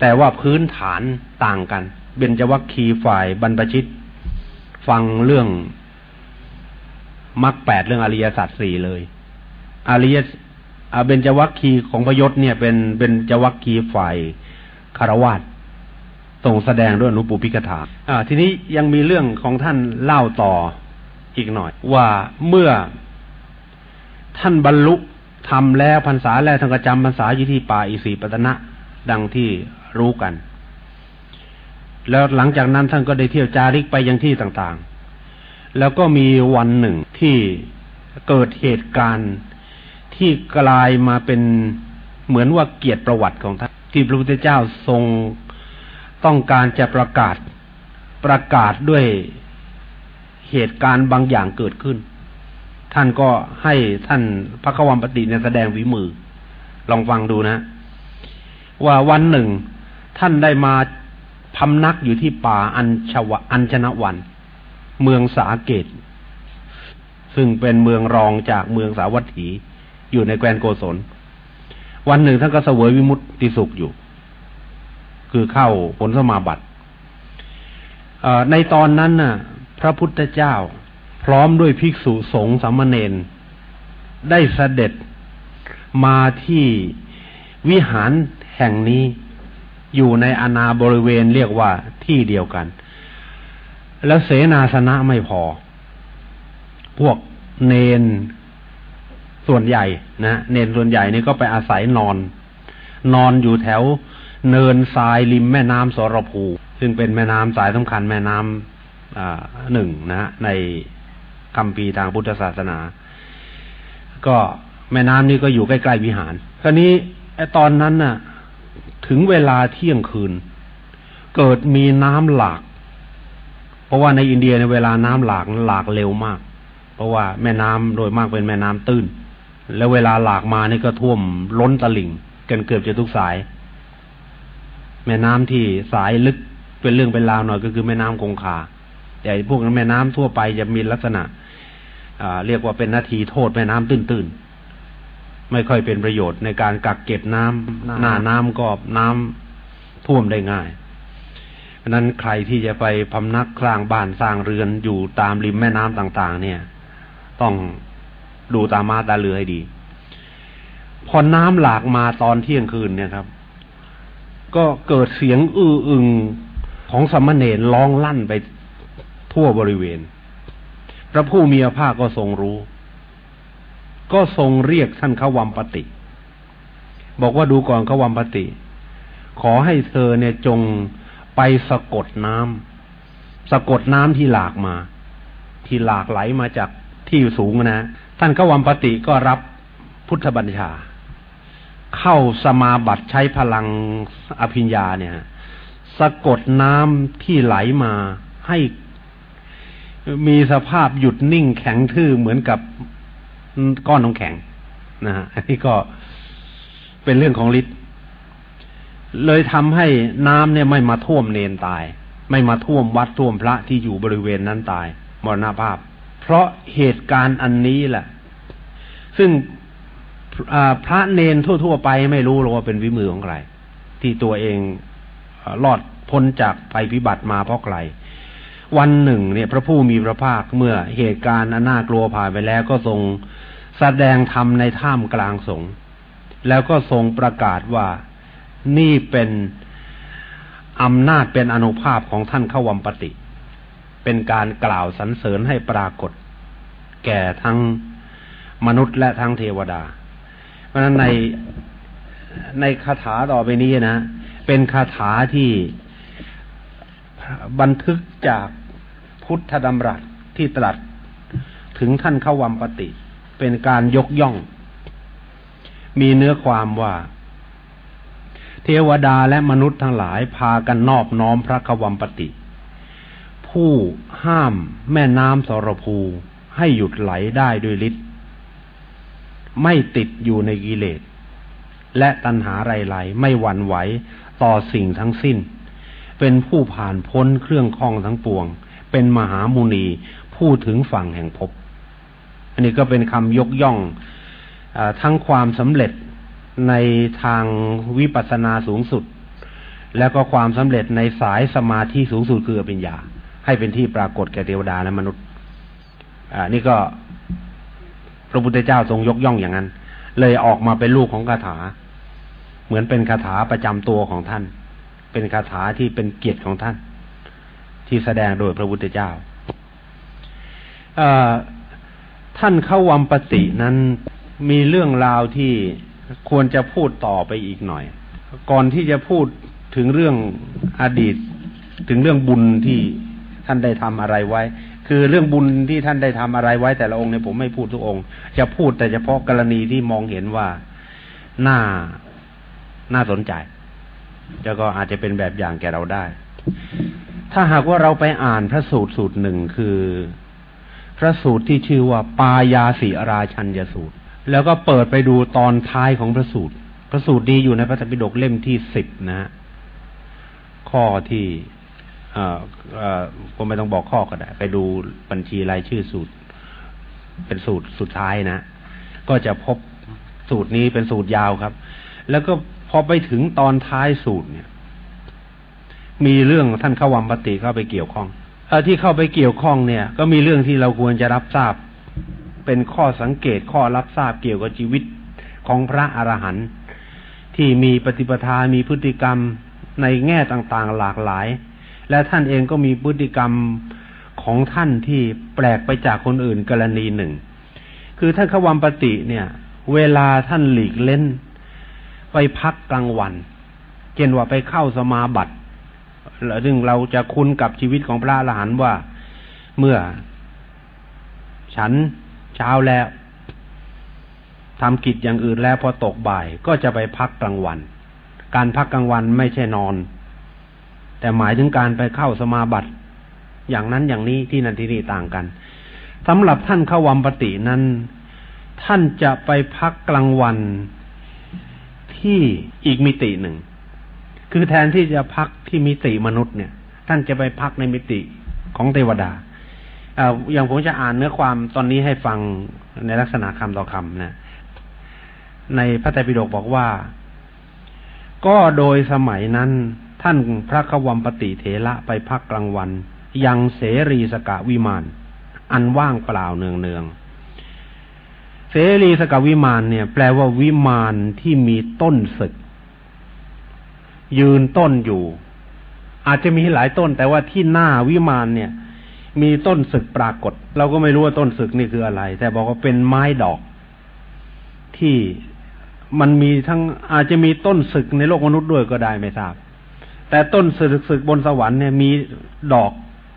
S2: แต่ว่าพื้นฐานต่างกัน เบญจวัคคีฝ่ายบรรพชิต ฟังเรื่องมรรคแปดเรื่องอริยสัจสี่เลย อริยเบญจวัคคีของพยศเนี่ย เป็นเป็นจวัคคีฝ่าย คารวาสส่งแสดงด้วยอนุปุพิกถาอ่า ทีนี้ยังมีเรื่องของท่านเล่าต่ออีกหน่อย ว่าเมื่อท่านบรรลุทำแล้วพรรษาแล้วทานก็จำพรรษาอยู่ที่ป่าอิสีปตนะ ดังที่รู้กัน แล้วหลังจากนั้นท่านก็ได้เที่ยวจาริกไปยังที่ต่างๆ แล้วก็มีวันหนึ่งที่เกิดเหตุการณ์ที่กลายมาเป็นเหมือนว่าเกียรติประวัติของท่าน ที่พระพุทธเจ้าทรงต้องการจะประกาศประกาศด้วยเหตุการณ์บางอย่างเกิดขึ้น ท่านก็ให้ท่านพระกวัมปติเนี่ยแสดงวิมือ ลองฟังดูนะ ว่าวันหนึ่ง ท่านได้มาพำนักอยู่ที่ป่าอัญชวอัญชนวัน เมืองสาเกต ซึ่งเป็นเมืองรองจากเมืองสาวัตถีอยู่ในแคว้นโกศล วันหนึ่งท่านก็เสวยวิมุตติสุขอยู่ คือเข้าผลสมาบัติในตอนนั้นน่ะ พระพุทธเจ้า พร้อมด้วยภิกษุสงฆ์สามเณรได้เสด็จมาที่วิหารแห่งนี้อยู่ในอนาบริเวณเรียกว่าที่เดียวกัน แล้วเสนาสนะไม่พอ พวกเนน ส่วนใหญ่นะเนนส่วนใหญ่นี่ก็ไปอาศัยนอน นอนอยู่แถวเนินทรายริมแม่น้ำสรภู ซึ่งเป็นแม่น้ำสายสำคัญแม่น้ำหนึ่งนะฮะในคำพีทางพุทธศาสนา ก็แม่น้ำนี้ก็อยู่ใกล้ๆวิหาร คราวนี้ไอตอนนั้นน่ะ ถึงเวลาเที่ยงคืน เกิดมีน้ำหลาก เพราะว่าในอินเดียในเวลาน้ำหลากหลากเร็วมาก เพราะว่าแม่น้ำโดยมากเป็นแม่น้ำตื้น แล้วเวลาหลากมานี่ก็ท่วมล้นตลิ่งกันเกือบจะทุกสาย แม่น้ำที่สายลึกเป็นเรื่องเป็นราวหน่อยก็คือแม่น้ำคงคาแต่พวกนั้นแม่น้ำทั่วไปจะมีลักษณะเรียกว่าเป็นนาทีโทษแม่น้ำตื้นๆ ไม่ค่อยเป็นประโยชน์ในการกักเก็บน้ำหน้าน้ำก็น้ำท่วมได้ง่ายเพราะนั้นใครที่จะไปพำนักสร้างบ้านสร้างเรือนอยู่ตามริมแม่น้ำต่าง ๆ เนี่ย ต้อง ดูตามาตาเรือให้ดี พอน้ำหลากมาตอนเที่ยงคืนเนี่ยครับ ก็เกิดเสียงอื้ออึงของสมณเณรร้องลั่นไปทั่วบริเวณ พระผู้มีพระภาคก็ทรงรู้ ก็ทรงเรียกท่านขวัมปติ บอกว่าดูก่อนขวัมปติ ขอให้เธอเนี่ยจงไปสะกดน้ำสะกดน้ำที่หลากมา ที่หลากไหลมาจากที่สูงนะ ท่านขวัมปติก็รับพุทธบัญชา เข้าสมาบัติใช้พลังอภิญญาเนี่ย สะกดน้ำที่ไหลมาให้มีสภาพหยุดนิ่งแข็งทื่อเหมือนกับก้อนน้ำแข็งนะฮะอันนี้ก็เป็นเรื่องของฤทธิ์เลยทำให้น้ำเนี่ยไม่มาท่วมเนนตาย ไม่มาท่วมวัดท่วมพระที่อยู่บริเวณนั้นตาย มรณภาพ เพราะเหตุการณ์อันนี้แหละ ซึ่งพระเนนทั่ว ๆ ไปไม่รู้หรอกว่าเป็นวิมือของใคร ที่ตัวเองรอดพ้นจากภัยพิบัติมาเพราะใคร วันหนึ่ง เนี่ย พระผู้มีพระภาคเมื่อเหตุการณ์อันน่ากลัวผ่านไปแล้วก็ทรงแสดงธรรมในถ้ำกลางสงฆ์แล้วก็ทรงประกาศว่านี่เป็นอำนาจเป็นอนุภาพของท่านขวัมปติ เป็นการกล่าวสรรเสริญให้ปรากฏ แก่ทั้งมนุษย์และทั้งเทวดา เพราะฉะนั้นในในคาถาต่อไปนี้นะ เป็นคาถาที่บันทึกจากพุทธดำรัสที่ตรัสถึงท่านขวัมปติ เป็นการยกย่อง มีเนื้อความว่า เทวดาและมนุษย์ทั้งหลายพากันนอบน้อมพระขวัมปติ ผู้ห้ามแม่น้ำสรภูให้หยุดไหลได้ด้วยฤทธิ์ไม่ติดอยู่ในกิเลส และตัณหาไรๆไม่หวั่นไหวต่อสิ่งทั้งสิ้น เป็นผู้ผ่านพ้นเครื่องข้องทั้งปวง เป็นมหามุนีผู้ถึงฝั่งแห่งภพอันนี้ก็เป็นคำยกย่องอทั้งความสำเร็จในทางวิปัสสนาสูงสุด แล้วก็ความสำเร็จในสายสมาธิสูงสุดคือปัญญา ให้เป็นที่ปรากฏแก่เทวดาและมนุษย์ อ่า นี่ก็พระพุทธเจ้าทรงยกย่องอย่างนั้น เลยออกมาเป็นลูกของคาถา เหมือนเป็นคาถาประจำตัวของท่าน เป็นคาถาที่เป็นเกียรติของท่าน ที่แสดงโดยพระพุทธเจ้าท่านเข้าวัมปตินั้นมีเรื่องราวที่ควรจะพูดต่อไปอีกหน่อย ก่อนที่จะพูดถึงเรื่องอดีตถึงเรื่องบุญที่ ท่านได้ทำอะไรไว้ คือเรื่องบุญที่ท่านได้ทำอะไรไว้แต่ละองค์เนี่ยผมไม่พูดทุกองค์ จะพูดแต่เฉพาะกรณีที่มองเห็นว่าน่าน่าสนใจ แล้วก็อาจจะเป็นแบบอย่างแก่เราได้ ถ้าหากว่าเราไปอ่านพระสูตรสูตรหนึ่งคือ พระสูตรที่ชื่อว่า ปายาสีราชัญญสูตร แล้วก็เปิดไปดูตอนท้ายของพระสูตร พระสูตรนี้อยู่ในพระธรรมปิฎกเล่มที่สิบนะฮะข้อที่ ก็ไม่ต้องบอกข้อก็ได้ ไปดูบัญชีรายชื่อสูตร เป็นสูตรสุดท้ายนะ ก็จะพบสูตรนี้เป็นสูตรยาวครับ แล้วก็พอไปถึงตอนท้ายสูตรเนี่ย มีเรื่องท่านขวัมปติเข้าไปเกี่ยวข้องอที่เข้าไปเกี่ยวข้องเนี่ย ก็มีเรื่องที่เราควรจะรับทราบ เป็นข้อสังเกตข้อรับทราบเกี่ยวกับชีวิตของพระอรหันต์ที่มีปฏิปทา มีพฤติกรรมในแง่ต่างๆ หลากหลาย และท่านเองก็มีพฤติกรรมของท่านที่แปลกไปจากคนอื่นกรณีหนึ่ง คือท่านขวัมปติเนี่ย เวลาท่านหลีกเล่น ไปพักกลางวันเช่นว่าไปเข้าสมาบัติซึ่งเราจะคุ้นกับชีวิตของพระอรหันต์ว่าเมื่อ ฉันเช้าแล้วทำกิจอย่างอื่นแล้วพอตกบ่ายก็จะไปพักกลางวัน การพักกลางวันไม่ใช่นอน แต่หมายถึงการไปเข้าสมาบัติ อย่างนั้นอย่างนี้ที่นันทีนี่ต่างกันสำหรับท่านขวัมปตินั้น ท่านจะไปพักกลางวันที่อีกมิติหนึ่ง คือแทนที่จะพักที่มิติมนุษย์เนี่ย ท่านจะไปพักในมิติของเทวดาอย่างผมจะอ่านเนื้อความตอนนี้ให้ฟังในลักษณะคำต่อคำนะในพระไตรปิฎกบอกว่า ก็โดยสมัยนั้น ท่านพระขวัมปติเถระไปพักกลางวัน ยังเสรีสกะวิมาน อันว่างเปล่าเนืองเนืองเสรีสกวิมานเนี่ย แปลว่าวิมานที่มีต้นศึก ยืนต้นอยู่ อาจจะมีหลายต้น แต่ว่าที่หน้าวิมานเนี่ย มีต้นศึกปรากฏ เราก็ไม่รู้ว่าต้นศึกนี่คืออะไร แต่บอกว่าเป็นไม้ดอก ที่มันมีทั้งอาจจะมีต้นศึกในโลกมนุษย์ด้วยก็ได้ไม่ทราบ แต่ต้นศึกศึกบนสวรรค์เนี่ยมีดอก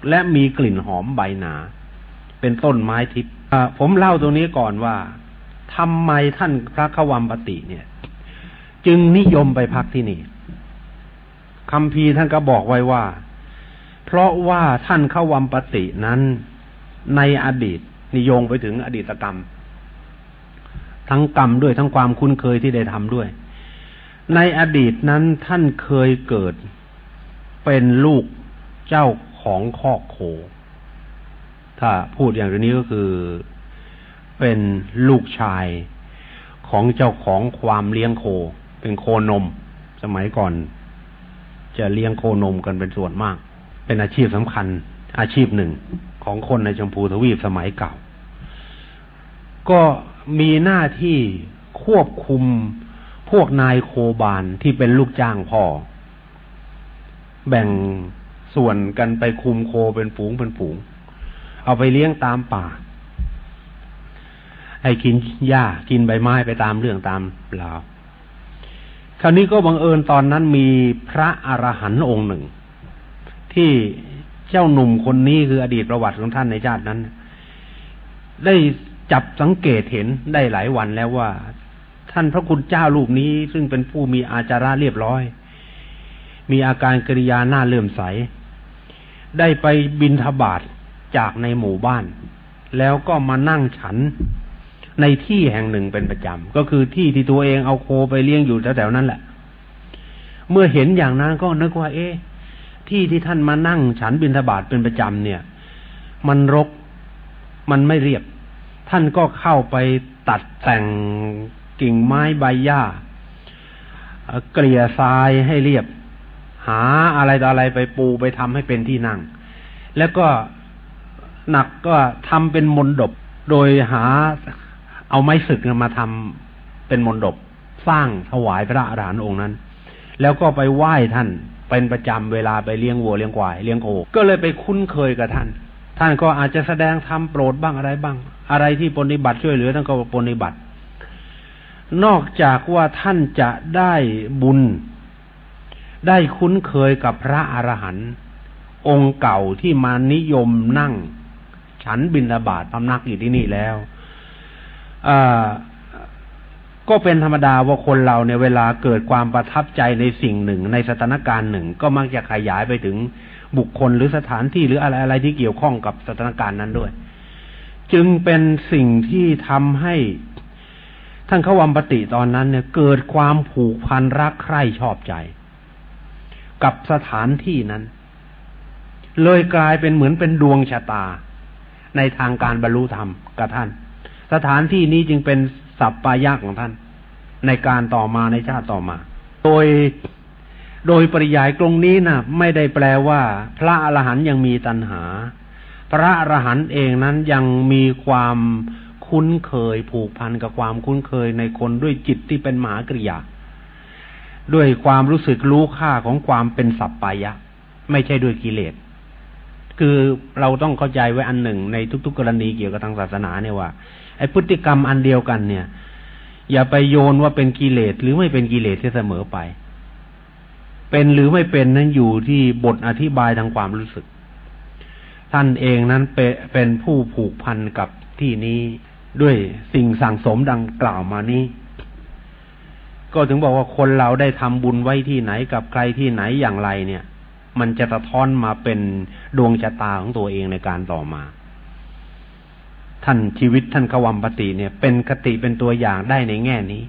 S2: และมีกลิ่นหอมใบหนา เป็นต้นไม้ทิพย์ผมเล่าตรงนี้ก่อนว่าทำไมท่านพระขวัมปติเนี่ย จึงนิยมไปพักที่นี่คำพีท่านก็บอกไว้ว่า เพราะว่าท่านเข้าวัมปตินั้นในอดีตนิยงไปถึงอดีตกรรม ทั้งกรรมด้วยทั้งความคุ้นเคยที่ได้ทำด้วย ในอดีตนั้นท่านเคยเกิด เป็นลูกเจ้าของคอกโค ถ้าพูดอย่างนี้ก็คือ เป็นลูกชายของเจ้าของความเลี้ยงโค เป็นโคนม สมัยก่อน จะเลี้ยงโคนมกันเป็นส่วนมาก เป็นอาชีพสำคัญ อาชีพหนึ่งของคนในชมพูทวีปสมัยเก่า ก็มีหน้าที่ควบคุมพวกนายโคบานที่เป็นลูกจ้างพ่อ แบ่งส่วนกันไปคุมโคเป็นฝูงเป็นฝูง เอาไปเลี้ยงตามป่า ให้กินหญ้ากินใบไม้ไปตามเรื่องตามราวคราวนี้ก็บังเอิญตอนนั้นมีพระอรหันต์องค์หนึ่ง ที่เจ้าหนุ่มคนนี้คืออดีตประวัติของท่านในชาตินั้น ได้จับสังเกตเห็นได้หลายวันแล้วว่า ท่านพระคุณเจ้ารูปนี้ซึ่งเป็นผู้มีอาจาระเรียบร้อย มีอาการกริยาหน้าเลื่อมใส ได้ไปบินทบาทจากในหมู่บ้าน แล้วก็มานั่งฉันในที่แห่งหนึ่งเป็นประจำ ก็คือที่ที่ตัวเองเอาโคไปเลี้ยงอยู่แถวๆนั้นแหละ เมื่อเห็นอย่างนั้นก็นึกว่า เอ๊ะ ที่ที่ท่านมานั่งฉันบิณฑบาตเป็นประจำเนี่ย มันรก มันไม่เรียบ ท่านก็เข้าไปตัดแต่งกิ่งไม้ใบหญ้า เกลี่ยทรายให้เรียบ หาอะไรต่ออะไรไปปูไปทำให้เป็นที่นั่ง แล้วก็หนักก็ทำเป็นมนดบ โดยหาเอาไม้สึกมาทำเป็นมนดบ สร้างถวายพระอรหันต์องค์นั้น แล้วก็ไปไหว้ท่านเป็นประจำเวลาไปเลี้ยงวัวเลี้ยงควายเลี้ยงโคก็เลยไปคุ้นเคยกับท่าน ท่านก็อาจจะแสดงทำโปรดบ้างอะไรบ้าง อะไรที่ปฏิบัติช่วยเหลือท่านก็ปฏิบัติ นอกจากว่าท่านจะได้บุญ ได้คุ้นเคยกับพระอรหันต์องค์เก่าที่มานิยมนั่ง ฉันบินบาตพำนักอยู่ที่นี่แล้วก็เป็นธรรมดาว่าคนเราเนี่ยเวลาเกิดความประทับใจในสิ่งหนึ่ง ในสถานการณ์หนึ่ง ก็มักจะขยายไปถึงบุคคลหรือสถานที่หรืออะไรอะไรที่เกี่ยวข้องกับสถานการณ์นั้นด้วย จึงเป็นสิ่งที่ทำให้ท่านขวัมปติตอนนั้นเนี่ย เกิดความผูกพันรักใคร่ชอบใจ กับสถานที่นั้น เลยกลายเป็นเหมือนเป็นดวงชะตา ในทางการบรรลุธรรมกับท่าน สถานที่นี้จึงเป็นสัปปายะของท่าน ในการต่อมาในชาติต่อมา โดยโดยปริยายตรงนี้นะไม่ได้แปลว่า พระอรหันต์ยังมีตัณหา พระอรหันต์เองนั้นยังมีความคุ้นเคยผูกพันกับความคุ้นเคยในคนด้วยจิตที่เป็นมหากริยา ด้วยความรู้สึกรู้ค่าของความเป็นสัปปายะ ไม่ใช่ด้วยกิเลส คือเราต้องเข้าใจไว้อันหนึ่งในทุก ๆ กรณีเกี่ยวกับทางศาสนาเนี่ยว่าไอ้พฤติกรรมอันเดียวกันเนี่ย อย่าไปโยนว่าเป็นกิเลสหรือไม่เป็นกิเลสที่เสมอไป เป็นหรือไม่เป็นนั้นอยู่ที่บทอธิบายทางความรู้สึก ท่านเองนั้นเป็นผู้ผูกพันกับที่นี้ด้วยสิ่งสั่งสมดังกล่าวมานี้ ก็ถึงบอกว่าคนเราได้ทำบุญไว้ที่ไหนกับใครที่ไหนอย่างไรเนี่ย มันจะสะท้อนมาเป็นดวงชะตาของตัวเองในการต่อมา ท่านชีวิตท่านขวัมปติเนี่ย เป็นคติเป็นตัวอย่างได้ในแง่นี้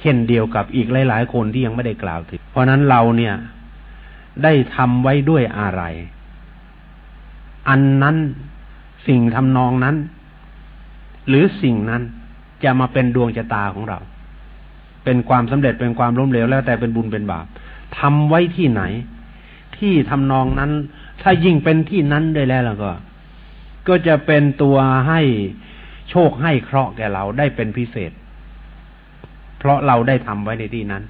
S2: เช่นเดียวกับอีกหลาย ๆ คนที่ยังไม่ได้กล่าวถึง เพราะนั้นเราเนี่ย ได้ทำไว้ด้วยอะไร อันนั้นสิ่งทำนองนั้น หรือสิ่งนั้นจะมาเป็นดวงชะตาของเรา เป็นความสำเร็จเป็นความล้มเหลวแล้วแต่เป็นบุญเป็นบาปทำไว้ที่ไหน ที่ทำนองนั้น ถ้ายิ่งเป็นที่นั้นได้แล้วแล้วก็ ก็จะเป็นตัวให้โชคให้เคราะห์แก่เราได้เป็นพิเศษ เพราะเราได้ทำไว้ในที่นั้น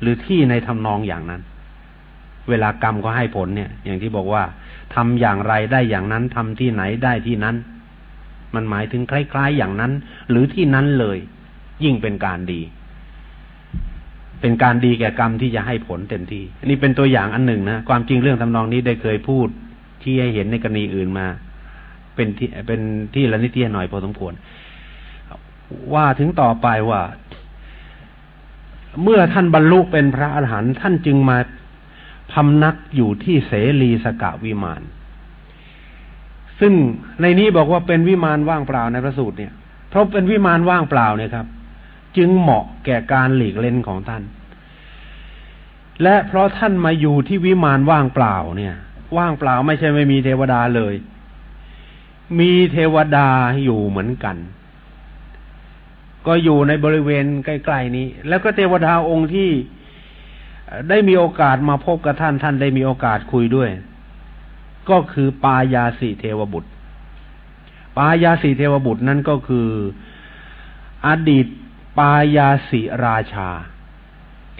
S2: หรือที่ในทำนองอย่างนั้น เวลากรรมก็ให้ผลเนี่ย อย่างที่บอกว่าทำอย่างไรได้อย่างนั้นทำที่ไหนได้ที่นั้น มันหมายถึงคล้ายๆอย่างนั้น หรือที่นั้นเลย ยิ่งเป็นการดี เป็นการดีแก่กรรมที่จะให้ผลเต็มที่ อันี่เป็นตัวอย่างอันหนึ่งนะความจริงเรื่องทำนองนี้ได้เคยพูดที่ให้เห็นในกรณีอื่นมา เป็นที่เป็นที่ละนิดเดียหน่อยพอสมควร ว่าถึงต่อไปว่า เมื่อท่านบรรลุเป็นพระอรหันต์ท่านจึงมาพำนักอยู่ที่เสรีสกะวิมานซึ่งในนี้บอกว่าเป็นวิมานว่างเปล่าในพระสูตรเนี่ย เพราะเป็นวิมานว่างเปล่าเนี่ยครับ จึงเหมาะแก่การหลีกเล่นของท่าน และเพราะท่านมาอยู่ที่วิมานว่างเปล่าเนี่ย ว่างเปล่าไม่ใช่ไม่มีเทวดาเลย มีเทวดาอยู่เหมือนกัน ก็อยู่ในบริเวณใกล้ๆนี้ แล้วก็เทวดาองค์ที่ได้มีโอกาสมาพบกับท่านท่านได้มีโอกาสคุยด้วย ก็คือปายาสีเทวบุตร ปายาสีเทวบุตรนั่นก็คืออดีต ปายาสีราชา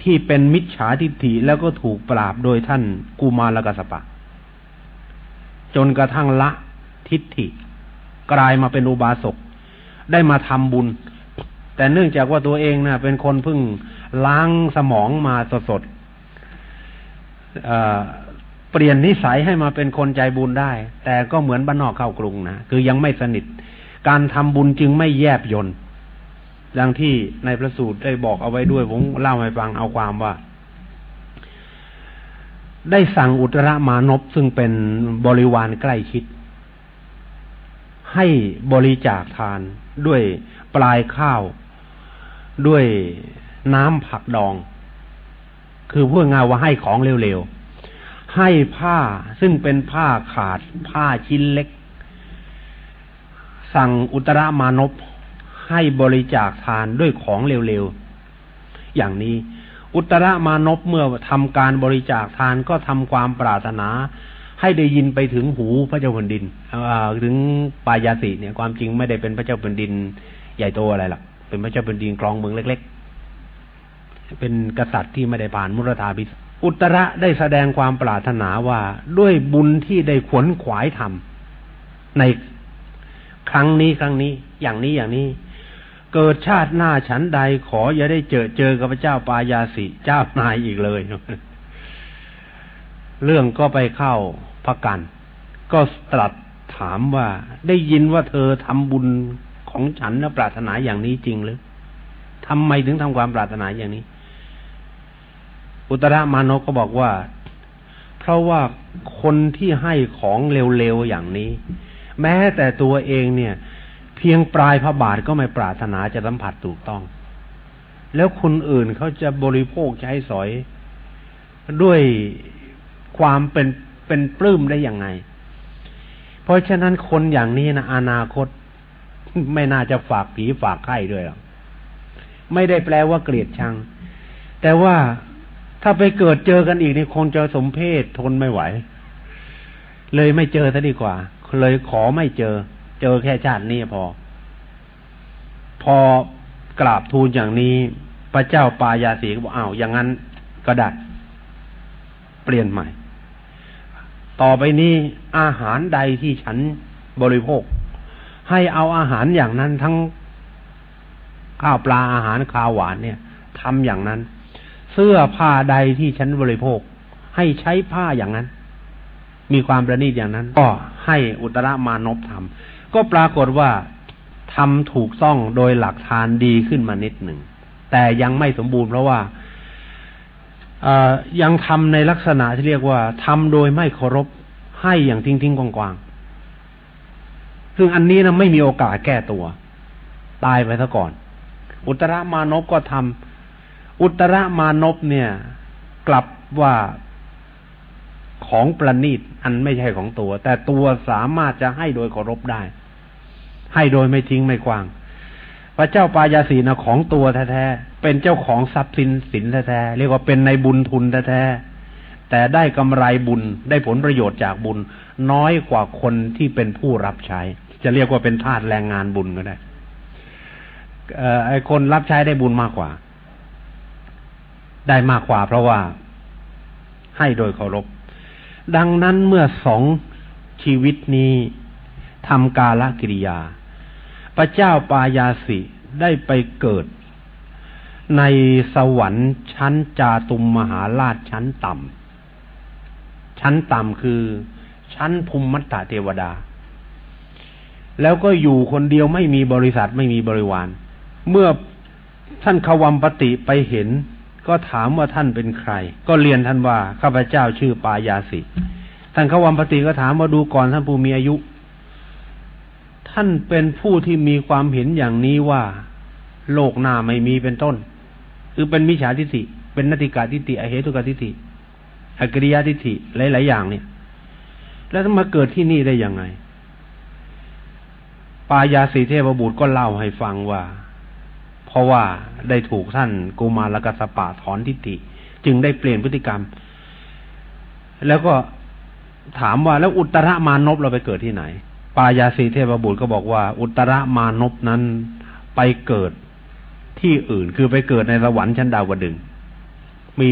S2: ที่เป็นมิจฉาทิฏฐิแล้วก็ถูกปราบโดยท่านกุมารกสปะ จนกระทั่งละทิฏฐิ กลายมาเป็นอุบาสกได้มาทำบุญ แต่เนื่องจากว่าตัวเองนะ่ะ เป็นคนเพิ่งล้างสมองมาสดเปลี่ยนนิสัยให้มาเป็นคนใจบุญได้ แต่ก็เหมือนบ้านนอกเข้ากรุงนะ คือยังไม่สนิท การทำบุญจึงไม่แยบยน ดังที่ในพระสูตรได้บอกเอาไว้ด้วยผมเล่าให้ฟังเอาความว่า ได้สั่งอุตรมานพซึ่งเป็นบริวารใกล้ชิด ให้บริจาคทานด้วยปลายข้าว ด้วยน้ำผักดอง คือพูดง่ายว่าให้ของเร็วๆ ให้ผ้าซึ่งเป็นผ้าขาดผ้าชิ้นเล็ก สั่งอุตรามานพ ให้บริจาคทานด้วยของเร็วๆ อย่างนี้ อุตรามานพเมื่อทำการบริจาคทานก็ทำความปรารถนา ให้ได้ยินไปถึงหูพระเจ้าแผ่นดินถึงปายาสิเนี่ยความจริงไม่ได้เป็นพระเจ้าแผ่นดิน ใหญ่โตอะไรหรอกเป็นพระเจ้าแผ่นดินกรองเมืองเล็ก ๆ เป็นกษัตริย์ที่ไม่ได้ผ่านมุรธาพิอุตระได้แสดงความปรารถนาว่าด้วยบุญที่ได้ขวนขวายทำในครั้งนี้ครั้งนี้ อย่างนี้อย่างนี้ เกิดชาติหน้าฉันใดขออย่าได้เจอเจอกับพระเจ้าปายาสิเจ้านายอีกเลย เรื่องก็ไปเข้าพระกัน ก็ตรัสถามว่า ได้ยินว่าเธอทำบุญของฉันนะปรารถนาอย่างนี้จริงหรือทำไมถึงทำความปรารถนาอย่างนี้ อุตรามานก็บอกว่า เพราะว่าคนที่ให้ของเร็วๆอย่างนี้ แม้แต่ตัวเองเนี่ย เพียงปลายพระบาทก็ไม่ปรารถนาจะสัมผัสถูกต้อง แล้วคนอื่นเขาจะบริโภคใช้สอย ด้วยความเป็นเป็นปลื้มได้อย่างไง เพราะฉะนั้นคนอย่างนี้นะอนาคตไม่น่าจะฝากผีฝากไข้ด้วยหรอกไม่ได้แปลว่าเกลียดชัง แต่ว่าถ้าไปเกิดเจอกันอีกนี่คงจะสมเพศทนไม่ไหว เลยไม่เจอซะดีกว่า เลยขอไม่เจอ เจอแค่ชาตินี้พอ พอกราบทูลอย่างนี้ พระเจ้าปายาสีก็บอกอ้าวอย่างนั้นก็ได้ เปลี่ยนใหม่ ต่อไปนี้อาหารใดที่ฉันบริโภค ให้เอาอาหารอย่างนั้นทั้งข้าวปลาอาหารข้าวหวานเนี่ยทำอย่างนั้น เสื้อผ้าใดที่ฉันบริโภค ให้ใช้ผ้าอย่างนั้น มีความประณีตอย่างนั้น ก็ให้อุตรามานพทำ ก็ปรากฏว่าทำถูกต้องโดยหลักฐานดีขึ้นมานิดหนึ่ง แต่ยังไม่สมบูรณ์เพราะว่ายังทำในลักษณะที่เรียกว่าทำโดยไม่เคารพให้อย่างทิ้งทิ้งกวางๆ ซึ่งอันนี้นะไม่มีโอกาสแก้ตัว ตายไปซะก่อน อุตรมานพก็ทำอุตรมานพเนี่ย กลับว่าของประณีตอันไม่ใช่ของตัว แต่ตัวสามารถจะให้โดยเคารพได้ ให้โดยไม่ทิ้งไม่กวาง พระเจ้าปายาสีนะของตัวแท้ๆเป็นเจ้าของทรัพย์สินสินแท้ๆเรียกว่าเป็นในบุญทุนแท้ๆแต่ได้กำไรบุญได้ผลประโยชน์จากบุญ น้อยกว่าคนที่เป็นผู้รับใช้ จะเรียกว่าเป็นทาสแรงงานบุญก็ได้ไอ้คนรับใช้ได้บุญมากกว่า ได้มากกว่า เพราะว่าให้โดยเคารพดังนั้นเมื่อสองชีวิตนี้ทำกาลกิริยา ระเจ้าปายาสิได้ไปเกิด ในสวรรค์ชั้นจาตุมมหาราชชั้นต่ำชั้นต่ำคือ ชั้นภูมิมัตตเทวดา แล้วก็อยู่คนเดียวไม่มีบริษัทไม่มีบริวาร เมื่อท่านขวัมปติไปเห็น ก็ถามว่าท่านเป็นใคร ก็เรียนท่านว่าข้าพเจ้าชื่อปายาสิท่านขวัมปติก็ถามว่าดูก่อนท่านผู้มีอายุ ท่านเป็นผู้ที่มีความเห็นอย่างนี้ว่า โลกหน้าไม่มีเป็นต้น คือเป็นมิจฉาทิฏฐิเป็นนติกาทิฏฐิอเหตุกาทิฏฐิอกริยาทิฏฐิหลาย ๆ อย่างเนี่ย แล้วมาเกิดที่นี่ได้ยังไง ปายาสีเทพบุตรก็เล่าให้ฟังว่า เพราะว่าได้ถูกท่านกุมารกัสปะถอนทิฏฐิจึงได้เปลี่ยนพฤติกรรม แล้วก็ถามว่าแล้วอุตรมานพเราไปเกิดที่ไหน ปายาสีเทพบุตรก็บอกว่า อุตรมานพนั้นไปเกิดที่อื่นคือไปเกิดในสวรรค์ชั้นดาวดึง มี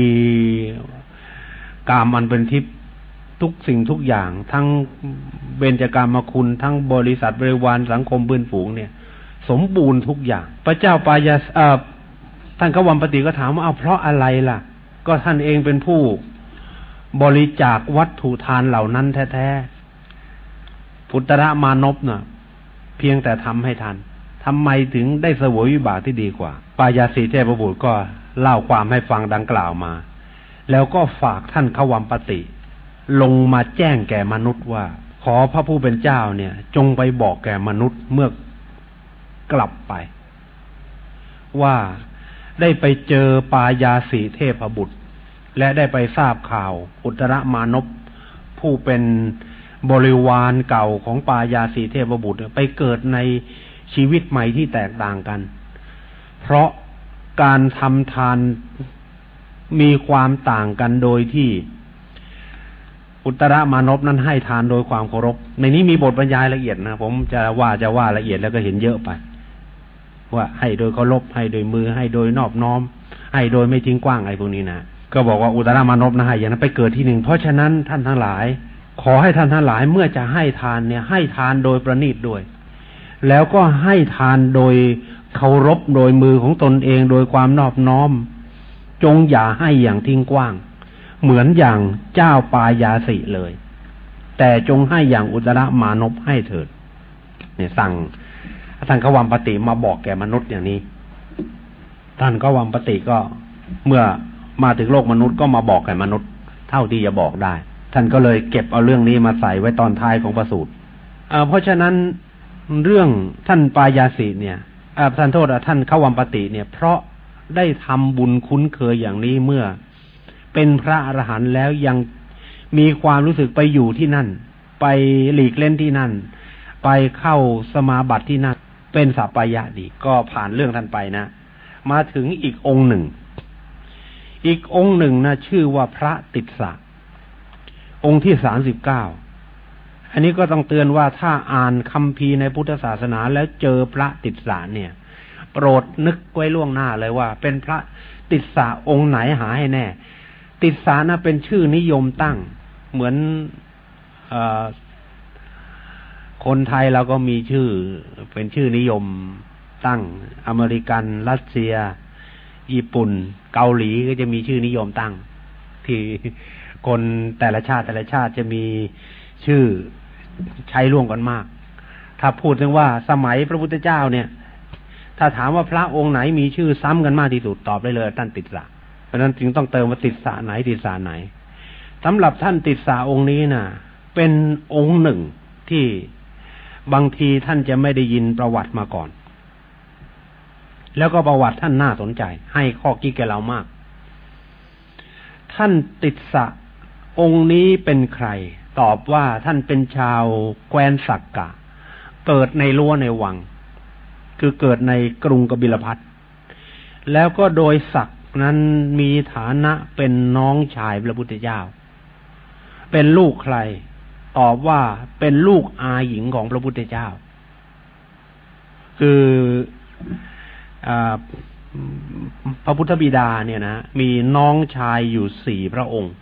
S2: กามอันเป็นทิพย์ทุกสิ่งทุกอย่าง ทั้งเบญจากามคุณทั้งบริษัทบริวารสังคมบื้นฝูงเนี่ย สมบูรณ์ทุกอย่าง พระเจ้าปายาเอ่อท่านกวัมปติก็ถามว่าเอาเพราะอะไรล่ะ ก็ท่านเองเป็นผู้บริจาควัตถุทานเหล่านั้นแท้ๆ พุทธะมานพเนะ่ะ เพียงแต่ทำให้ทันทำไมถึงได้สวยวิบากที่ดีกว่า ปายาสีเทพบุตรก็เล่าความให้ฟังดังกล่าวมา แล้วก็ฝากท่านขวัมปติ ลงมาแจ้งแก่มนุษย์ว่า ขอพระผู้เป็นเจ้าเนี่ย จงไปบอกแก่มนุษย์เมื่อกลับไป ว่าได้ไปเจอปายาสีเทพบุตร และได้ไปทราบข่าวอุตรมานพผู้เป็น บริวารเก่าของปายาสีเทพบุตรไปเกิดในชีวิตใหม่ที่แตกต่างกัน เพราะการทำทานมีความต่างกันโดยที่อุตรมานพนั้นให้ทานโดยความเคารพ ในนี้มีบทบรรยายละเอียดนะผมจะว่าจะว่าละเอียดแล้วก็เห็นเยอะไป ว่าให้โดยเคารพให้โดยมือให้โดยนอบน้อม ให้โดยไม่ทิ้งกว้างอะไรพวกนี้นะก็บอกว่าอุตรามานพนะให้อย่างนั้นไปเกิดที่หนึ่งเพราะฉะนั้นท่านทั้งหลาย ขอให้ท่านทั้งหลายเมื่อจะให้ทานเนี่ย ให้ทานโดยประณีตด้วย แล้วก็ให้ทานโดยเคารพโดยมือของตนเองโดยความนอบน้อม จงอย่าให้อย่างทิ้งกว้าง เหมือนอย่างเจ้าปายาสิเลย แต่จงให้อย่างอุตรมานพให้เถิด เนี่ยสั่งท่านกวัมปติมาบอกแก่มนุษย์อย่างนี้ ท่านกวัมปติก็เมื่อมาถึงโลกมนุษย์ก็มาบอกแก่มนุษย์ เท่าที่จะบอกได้ ท่านก็เลยเก็บเอาเรื่องนี้มาใส่ไว้ตอนท้ายของประสูตรเพราะฉะนั้นเรื่องท่านปายาสีเนี่ยท่านโทษท่านเขาวัมปติเนี่ย เพราะได้ทำบุญคุ้นเคยอย่างนี้เมื่อ เป็นพระอรหันต์แล้วยังมีความรู้สึกไปอยู่ที่นั่น ไปหลีกเล่นที่นั่น ไปเข้าสมาบัติที่นั่น เป็นสัพยะดี ก็ผ่านเรื่องท่านไปนะ มาถึงอีกองค์หนึ่ง อีกองค์หนึ่งนะชื่อว่าพระติดสะ องค์ที่สามสิบเก้าอันนี้ก็ต้องเตือนว่าถ้าอ่านคำพีในพุทธศาสนาแล้วเจอพระติดสาเนี่ย โปรดนึกไว้ล่วงหน้าเลยว่า เป็นพระติดสาองค์ไหนหาให้แน่ ติดสานะเป็นชื่อนิยมตั้ง เหมือนอคนไทยเราก็มีชื่อ เป็นชื่อนิยมตั้ง อเมริกันรัสเซีย ญี่ปุ่น เกาหลีก็จะมีชื่อนิยมตั้ง ที่ คนแต่ละชาติแต่ละชาติจะมีชื่อใช้ร่วมกันมาก ถ้าพูดถึงว่าสมัยพระพุทธเจ้าเนี่ย ถ้าถามว่าพระองค์ไหนมีชื่อซ้ำกันมากที่สุดตอบได้เลยท่านติดละเพราะนั้นจึงต้องเติมว่าติดสาไหนติดสาไหนสำหรับท่านติดสาองค์นี้นะ่ะ เป็นองค์หนึ่งที่บางทีท่านจะไม่ได้ยินประวัติมาก่อน แล้วก็ประวัติท่านน่าสนใจ ให้ข้อคิดแก่เรามาก ท่านติดสะ องค์นี้เป็นใคร ตอบว่าท่านเป็นชาวแคว้นสักกะ เกิดในรั้วในวัง คือเกิดในกรุงกบิลพัทแล้วก็โดยศักนั้นมีฐานะเป็นน้องชายพระพุทธเจ้า เป็นลูกใคร ตอบว่าเป็นลูกอาหญิงของพระพุทธเจ้า คืออพระพุทธบิดาเนี่ยนะ มีน้องชายอยู่สี่พระองค์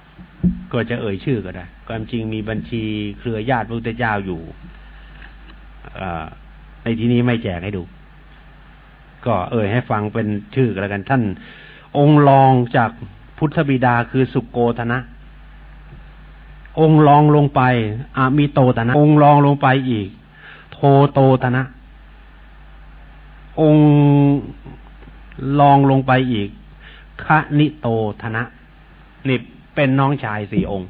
S2: ก็จะเอ่ยชื่อก็ได้ความจริงมีบัญชีเครือญาติพระพุทธเจ้าอยู่ในที่นี้ไม่แจกให้ดู ก็เอ่ยให้ฟังเป็นชื่อกันแล้วกันท่าน องค์รองจากพุทธบิดาคือสุโกธนะ องค์รองลงไปอามีโตตนะ องค์รองลงไปอีก โทโตตนะ องค์รองลงไปอีกคะนิโตธนะนี่ เป็นน้องชายสี่องค์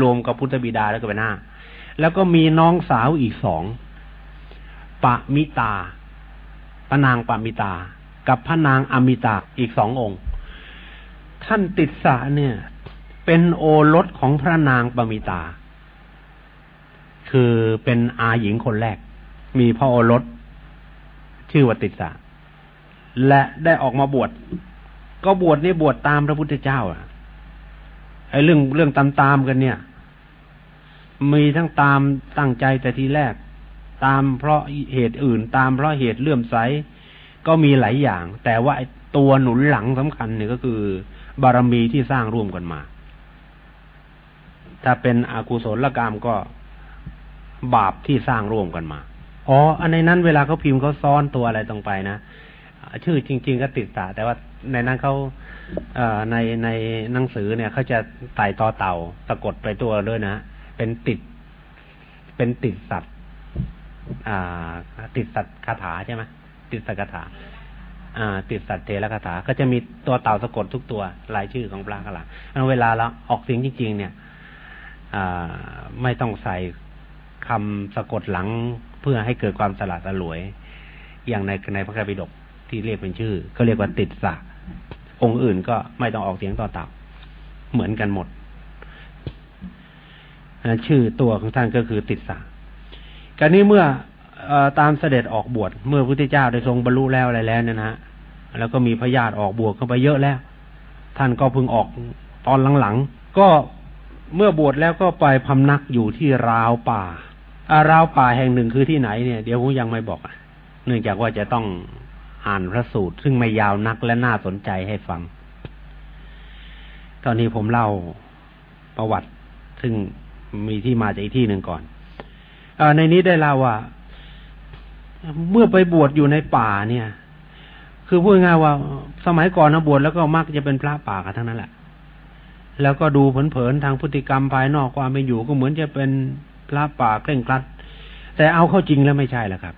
S2: รวมกับพุทธบิดาแล้วก็เป็นห้าแล้วก็มีน้องสาวอีกสองปะมิตาพระนางปามิตา กับพระนางอมิตาอีกสององค์ ท่านติดสะเนี่ย เป็นโอรสของพระนางปามิตา คือเป็นอาหญิงคนแรก มีพ่อโอรส ชื่อว่าติดสะและได้ออกมาบวชก็บวชนี่บวชตามพระพุทธเจ้าอะ ไอ้เรื่องเรื่องตามตามกันเนี่ย มีทั้งตามตั้งใจแต่ทีแรก ตามเพราะเหตุอื่น ตามเพราะเหตุเลื่อมใสก็มีหลายอย่าง แต่ว่าตัวหนุนหลังสำคัญเนี่ยก็คือ บารมีที่สร้างร่วมกันมา ถ้าเป็นอกุศลกรรมก็บาปที่สร้างร่วมกันมา อ๋อ อันในนั้นเวลาเขาพิมพ์เขาซ้อนตัวอะไรตรงไปนะ ชื่อจริง ๆ ก็ติดตาแต่ว่า ในนั้นเขาเอในในหนังสือเนี่ยเขาจะไต่ต่อเต่าสะกดไปตัวด้วยนะเป็นติด เป็นติดสัตว์อ่า ติดสัตคาถาใช่ไหมติดสัตคาถาอ่า ติดสัตเทระคาถา ก็จะมีตัวเต่าสะกดทุกตัวรายชื่อของพระกลังเวลาเราออกเสียงจริง ๆ เนี่ยอ่าไม่ต้องใส่คำสะกดหลังเพื่อให้เกิดความสละสลวย อย่างในในพระคัมภีร์ดกที่เรียกเป็นชื่อ ก็เรียกว่าติดสะ องค์อื่นก็ไม่ต้องออกเสียงต่อเต่าเหมือนกันหมด ชื่อตัวของท่านก็คือติดสะการนี้เมื่ออตามเสด็จออกบวชเมื่อพระพุทธเจ้าได้ทรงบรรลุแล้วอะไรแล้วเนี่ยนะฮะแล้วก็มีพญาติออกบวชเข้าไปเยอะแล้ว ท่านก็เพิ่งออกตอนหลังๆ ก็เมื่อบวชแล้วก็ไปพำนักอยู่ที่ราวป่าราวป่าแห่งหนึ่งคือที่ไหนเนี่ยเดี๋ยวผมยังไม่บอกเนื่องจากว่าจะต้อง อ่านพระสูตร ซึ่งไม่ยาวนักและน่าสนใจให้ฟัง ตอนนี้ผมเล่าประวัติ ซึ่งมีที่มาจากอีกที่หนึ่งก่อนในนี้ได้เล่าว่า เมื่อไปบวชอยู่ในป่าเนี่ย คือพูดง่ายว่า สมัยก่อนนะบวชแล้วก็มักจะเป็นพระป่ากันทั้งนั้นแหละ แล้วก็ดูเผินๆทางพฤติกรรมภายนอกความเป็นอยู่ก็เหมือนจะเป็นพระป่าเคร่งครัด แต่เอาเข้าจริงแล้วไม่ใช่แล้วครับ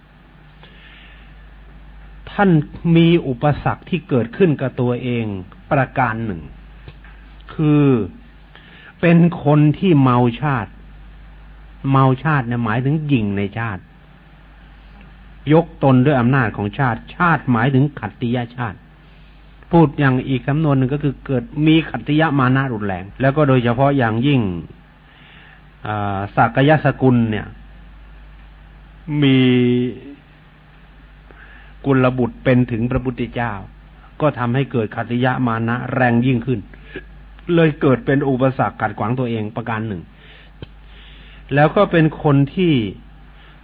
S2: ท่านมีอุปสรรคที่เกิดขึ้นกับตัวเองประการหนึ่ง คือเป็นคนที่เมาชาติ เมาชาติเนี่ยหมายถึงยิงในชาติ ยกตนด้วยอำนาจของชาติ ชาติหมายถึงขัตติยชาติ พูดอย่างอีกคำนวนหนึ่งก็คือเกิดมีขัตติยมานะรุนแรง แล้วก็โดยเฉพาะอย่างยิ่งสักยสกุลเนี่ย มี กุลบุตรเป็นถึงพระพุทธเจ้า ก็ทำให้เกิดขัตติยมานะแรงยิ่งขึ้น เลยเกิดเป็นอุปสรรคกัดขวางตัวเองประการหนึ่ง แล้วก็เป็นคนที่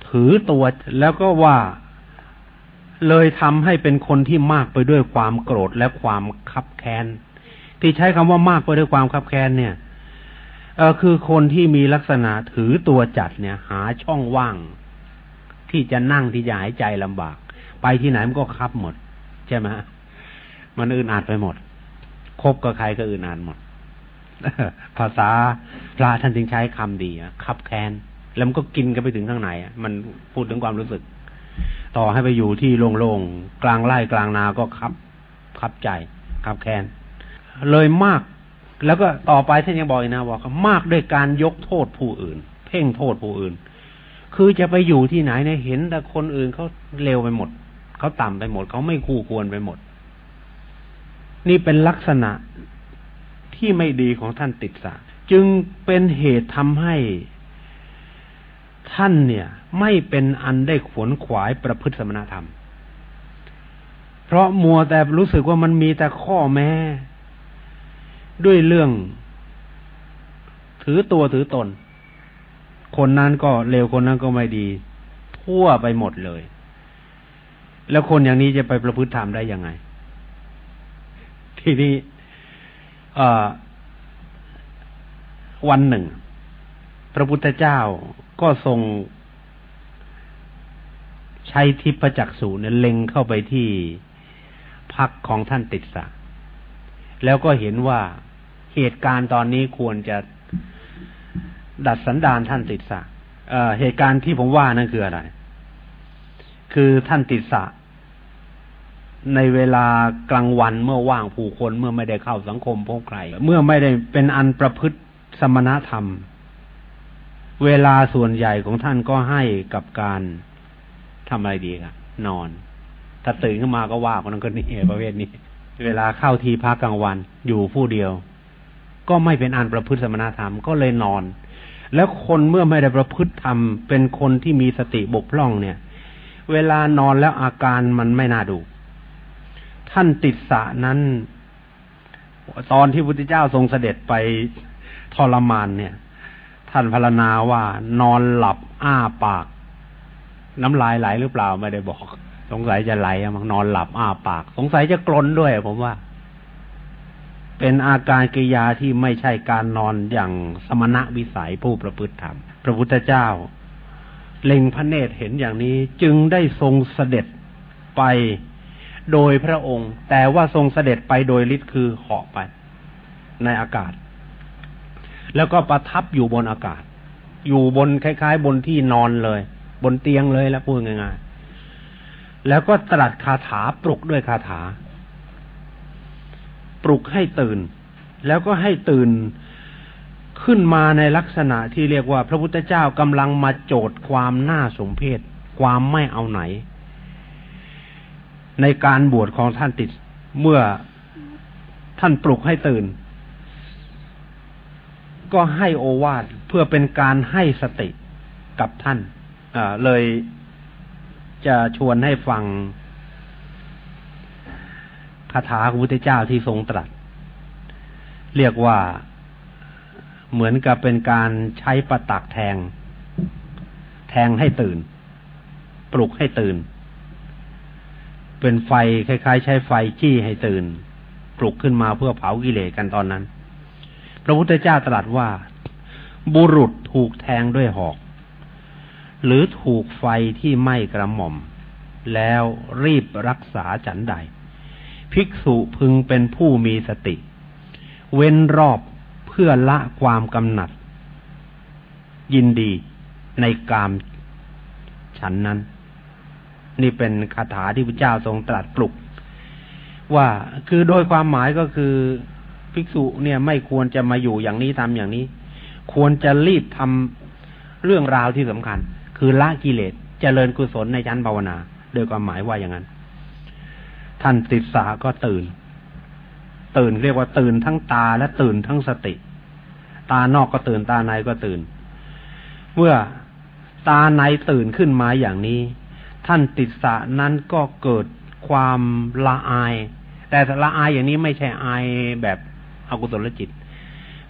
S2: ถือตัวแล้วก็ว่าเลยทำให้เป็นคนที่มากไปด้วยความโกรธและความคับแค้นที่ใช้คำว่ามากไปด้วยความคับแค้นเนี่ยเออคือคนที่มีลักษณะถือตัวจัดเนี่ย หาช่องว่าง ที่จะนั่งที่จะหายใจลำบาก ไปที่ไหนมันก็คับหมด ใช่ไหมมันอื่นอาดไปหมด คบกับใครก็อื่นอาดหมด ภาษาพระท่านจึงใช้คำดีอะคับแคนแล้วมันก็กินกันไปถึงข้างในมันพูดถึงความรู้สึก ต่อให้ไปอยู่ที่โล่งๆกลางไร่กลางนาก็คับ คับใจคับแคนเลยมาก แล้วก็ต่อไปท่านยังบอกอีกนะบอกมากด้วยการยกโทษผู้อื่น เพ่งโทษผู้อื่น คือจะไปอยู่ที่ไหนเนี่ยเห็นแต่คนอื่นเขาเลวไปหมด เขาต่ำไปหมด เขาไม่คู่ควรไปหมด นี่เป็นลักษณะที่ไม่ดีของท่านติดสะจึงเป็นเหตุทำให้ท่านเนี่ย ไม่เป็นอันได้ขวนขวายประพฤติสมณธรรม เพราะมัวแต่รู้สึกว่ามันมีแต่ข้อแม้ ด้วยเรื่อง ถือตัวถือตน คนนั้นก็เลวคนนั้นก็ไม่ดี ทั่วไปหมดเลย แล้วคนอย่างนี้จะไปประพฤติธรรมได้ยังไง ทีนี้วันหนึ่ง พระพุทธเจ้าก็ทรงใช้ทิพจักษุเนี่ยเล็งเข้าไปที่พักของท่านติดสะแล้วก็เห็นว่าเหตุการณ์ตอนนี้ควรจะดัดสันดานท่านติดสะเหตุการณ์ที่ผมว่านั่นคืออะไร คือท่านติดสะในเวลากลางวันเมื่อว่างผู้คนเมื่อไม่ได้เข้าสังคมพบใคร เมื่อไม่ได้เป็นอันประพฤติสมณธรรม เวลาส่วนใหญ่ของท่านก็ให้กับการทำอะไรดีครับนอน ถ้าตื่นขึ้นมาก็ว่าคนนั้นคนนี้ประเภทนี้ เวลาเข้าทีพักกลางวันอยู่ผู้เดียว ก็ไม่เป็นอันประพฤติสมณธรรมก็เลยนอน แล้วคนเมื่อไม่ได้ประพฤติธรรมเป็นคนที่มีสติบกพร่องเนี่ย เวลานอนแล้วอาการมันไม่น่าดู ท่านติดสะนั้น ตอนที่พุทธเจ้าทรงเสด็จไปทรมานเนี่ย ท่านพรรณนาว่านอนหลับอ้าปาก น้ำลายไหลหรือเปล่าไม่ได้บอก สงสัยจะไหลมันนอนหลับอ้าปาก สงสัยจะกลนด้วย ผมว่า เป็นอาการกิยาที่ไม่ใช่การนอนอย่างสมณะวิสัยผู้ประพฤติธรรม พระพุทธเจ้า เล็งพระเนตรเห็นอย่างนี้จึงได้ทรงเสด็จไปโดยพระองค์ แต่ว่าทรงเสด็จไปโดยฤทธิ์คือเหาะไปในอากาศ แล้วก็ประทับอยู่บนอากาศ อยู่บนคล้าย ๆ บนที่นอนเลย บนเตียงเลยแล้วพูดง่ายๆแล้วก็ตรัสคาถาปลุกด้วยคาถา ปลุกให้ตื่น แล้วก็ให้ตื่น ขึ้นมาในลักษณะที่เรียกว่า พระพุทธเจ้ากำลังมาโจทย์ความน่าสมเพชความไม่เอาไหน ในการบวชของท่านติดเมื่อท่านปลุกให้ตื่น ก็ให้โอวาทเพื่อเป็นการให้สติกับท่านเลยจะชวนให้ฟังคาถาของพุทธเจ้าที่ทรงตรัส เรียกว่า เหมือนกับเป็นการใช้ประตักแทง แทงให้ตื่น ปลุกให้ตื่น เป็นไฟคล้ายๆ ใช้ไฟจี้ให้ตื่น ปลุกขึ้นมาเพื่อเผากิเลสกันตอนนั้น พระพุทธเจ้าตรัสว่า บุรุษถูกแทงด้วยหอก หรือถูกไฟที่ไหม้กระหม่อม แล้วรีบรักษาฉันใด ภิกษุพึงเป็นผู้มีสติ เว้นรอบ พื่อละความกำหนัด ยินดีในกามฉันนั้น นี่เป็นคาถาที่พระเจ้าทรงตรัสปลุก ว่าคือโดยความหมายก็คือภิกษุเนี่ยไม่ควรจะมาอยู่อย่างนี้ทำอย่างนี้ ควรจะรีบทำเรื่องราวที่สำคัญ คือละกิเลสเจริญกุศลในชั้นภาวนา โดยความหมายว่าอย่างนั้น ท่านติดสาก็ตื่น ตื่นเรียกว่าตื่นทั้งตาและตื่นทั้งสติ ตานอกก็ตื่น ตาในก็ตื่น เมื่อตาในตื่นขึ้นมาอย่างนี้ ท่านติดสะนั้นก็เกิดความละอาย แต่ละอายอย่างนี้ไม่ใช่อายแบบอกุศลจิต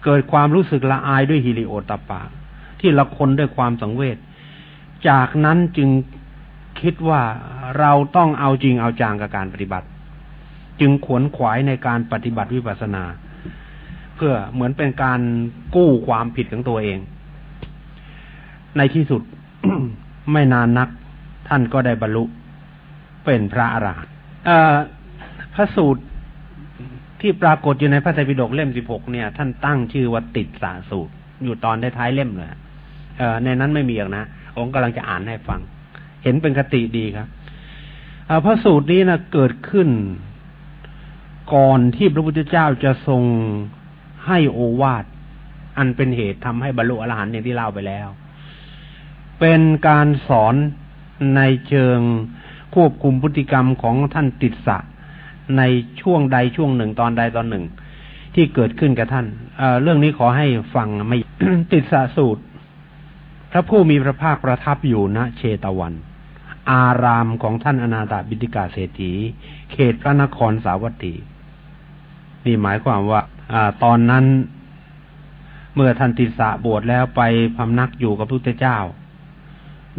S2: เกิดความรู้สึกละอายด้วยฮิริโอตปาที่ละคนด้วยความสังเวชจากนั้นจึงคิดว่าเราต้องเอาจริงเอาจังกับการปฏิบัติ จึงขวนขวายในการปฏิบัติวิปัสสนา เพื่อเหมือนเป็นการกู้ความผิดของตัวเอง ในที่สุดไม่นานนัก ท่านก็ได้บรรลุเป็นพระอรหันต์พระสูตรที่ปรากฏอยู่ในพระไตรปิฎกเล่มสิบหกเนี่ย ท่านตั้งชื่อว่าติดสาสูตร อยู่ตอนท้ายเล่มเลยเในนั้นไม่มีหรอกนะผมกำลังจะอ่านให้ฟัง เห็นเป็นคติดีครับพระสูตรนี้นะเกิดขึ้นก่อนที่พระพุทธเจ้าจะทรง ให้โอวาทอันเป็นเหตุทำให้บรรลุอรหันต์อย่างที่เล่าไปแล้ว เป็นการสอนในเชิงควบคุมพฤติกรรมของท่านติดสะในช่วงใดช่วงหนึ่งตอนใดตอนหนึ่ง ที่เกิดขึ้นกับท่านเเรื่องนี้ขอให้ฟังไม่ติดสะสูตร พระผู้มีพระภาคประทับอยู่ณเชตวัน อารามของท่านอนาถบิดิกาเศรษฐี เขตพระนครสาวัตถี นี่หมายความว่า อตอนนั้นเมื่อท่านติสะบวชแล้วไปพำนักอยู่กับพระพุทธเจ้า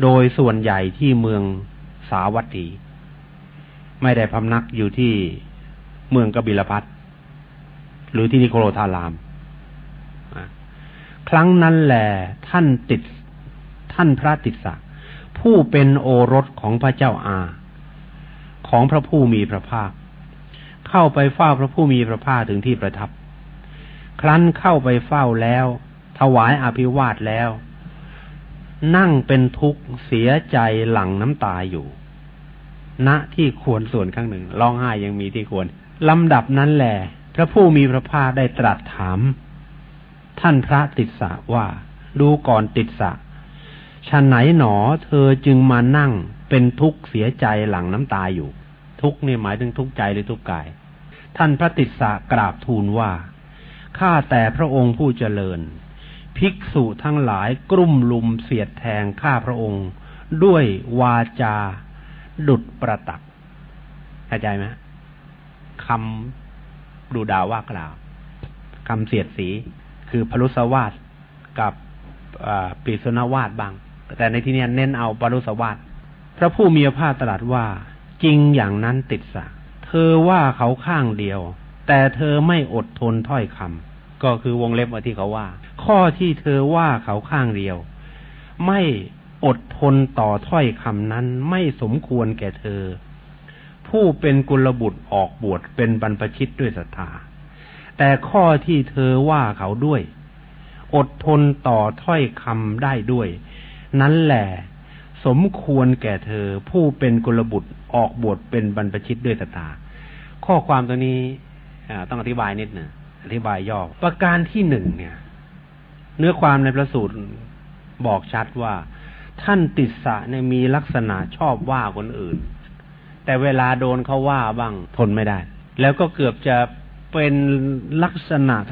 S2: โดยส่วนใหญ่ที่เมืองสาวัตถี ไม่ได้พำนักอยู่ที่เมืองกบิลพัทหรือที่นิโครธาราม ครั้งนั้นแหละท่านติดท่านพระติสสะผู้เป็นโอรสของพระเจ้าอา ของพระผู้มีพระภาค เข้าไปเฝ้าพระผู้มีพระภาคถึงที่ประทับ ครั้นเข้าไปเฝ้าแล้ว ถวายอภิวาทแล้ว นั่งเป็นทุกข์เสียใจหลังน้ำตาอยู่ ณที่ควรส่วนข้างหนึ่งร้องไห้ยังมีที่ควรลำดับนั้นแหละพระผู้มีพระภาคได้ตรัสถาม ท่านพระติสสะว่า ดูก่อนติสสะฉันไหนหนอเธอจึงมานั่งเป็นทุกข์เสียใจหลังน้ำตาอยู่ ทุกข์นี่หมายถึงทุกข์ใจหรือทุกข์กาย ท่านพระติสสะกราบทูลว่า ข้าแต่พระองค์ผู้เจริญ ภิกษุทั้งหลายกลุ่มลุมเสียดแทงข้าพระองค์ ด้วยวาจา ดุดประตักเข้าใจไหมคำดูดาว่ากล่าวคำเสียดสีคือพลุสวาสกับปีสนวาสบาง แต่ในที่นี้เน้นเอาปรุสวาสพระผู้มีพระภาคตรัสว่า จริงอย่างนั้นติดสะ เธอว่าเขาข้างเดียว แต่เธอไม่อดทนถ้อยคำก็คือวงเล็บว่าที่เขาว่า ข้อที่เธอว่าเขาข้างเดียว ไม่อดทนต่อถ้อยคำนั้นไม่สมควรแก่เธอ ผู้เป็นกุลบุตรออกบวชเป็นบรรพชิตด้วยศรัทธาแต่ข้อที่เธอว่าเขาด้วย อดทนต่อถ้อยคำได้ด้วย นั้นแหละสมควรแก่เธอ ผู้เป็นกุลบุตรออกบวชเป็นบรรพชิตด้วยตาข้อความตัวนี้ ต้องอธิบายนิดหนึ่งอธิบายย่อประการที่หนึ่งเนี่ย เนื้อความในพระสูตรบอกชัดว่า ท่านติสสะเนี่ยมีลักษณะชอบว่าคนอื่น แต่เวลาโดนเขาว่าบ้างทนไม่ได้ แล้วก็เกือบจะเป็นลักษณะท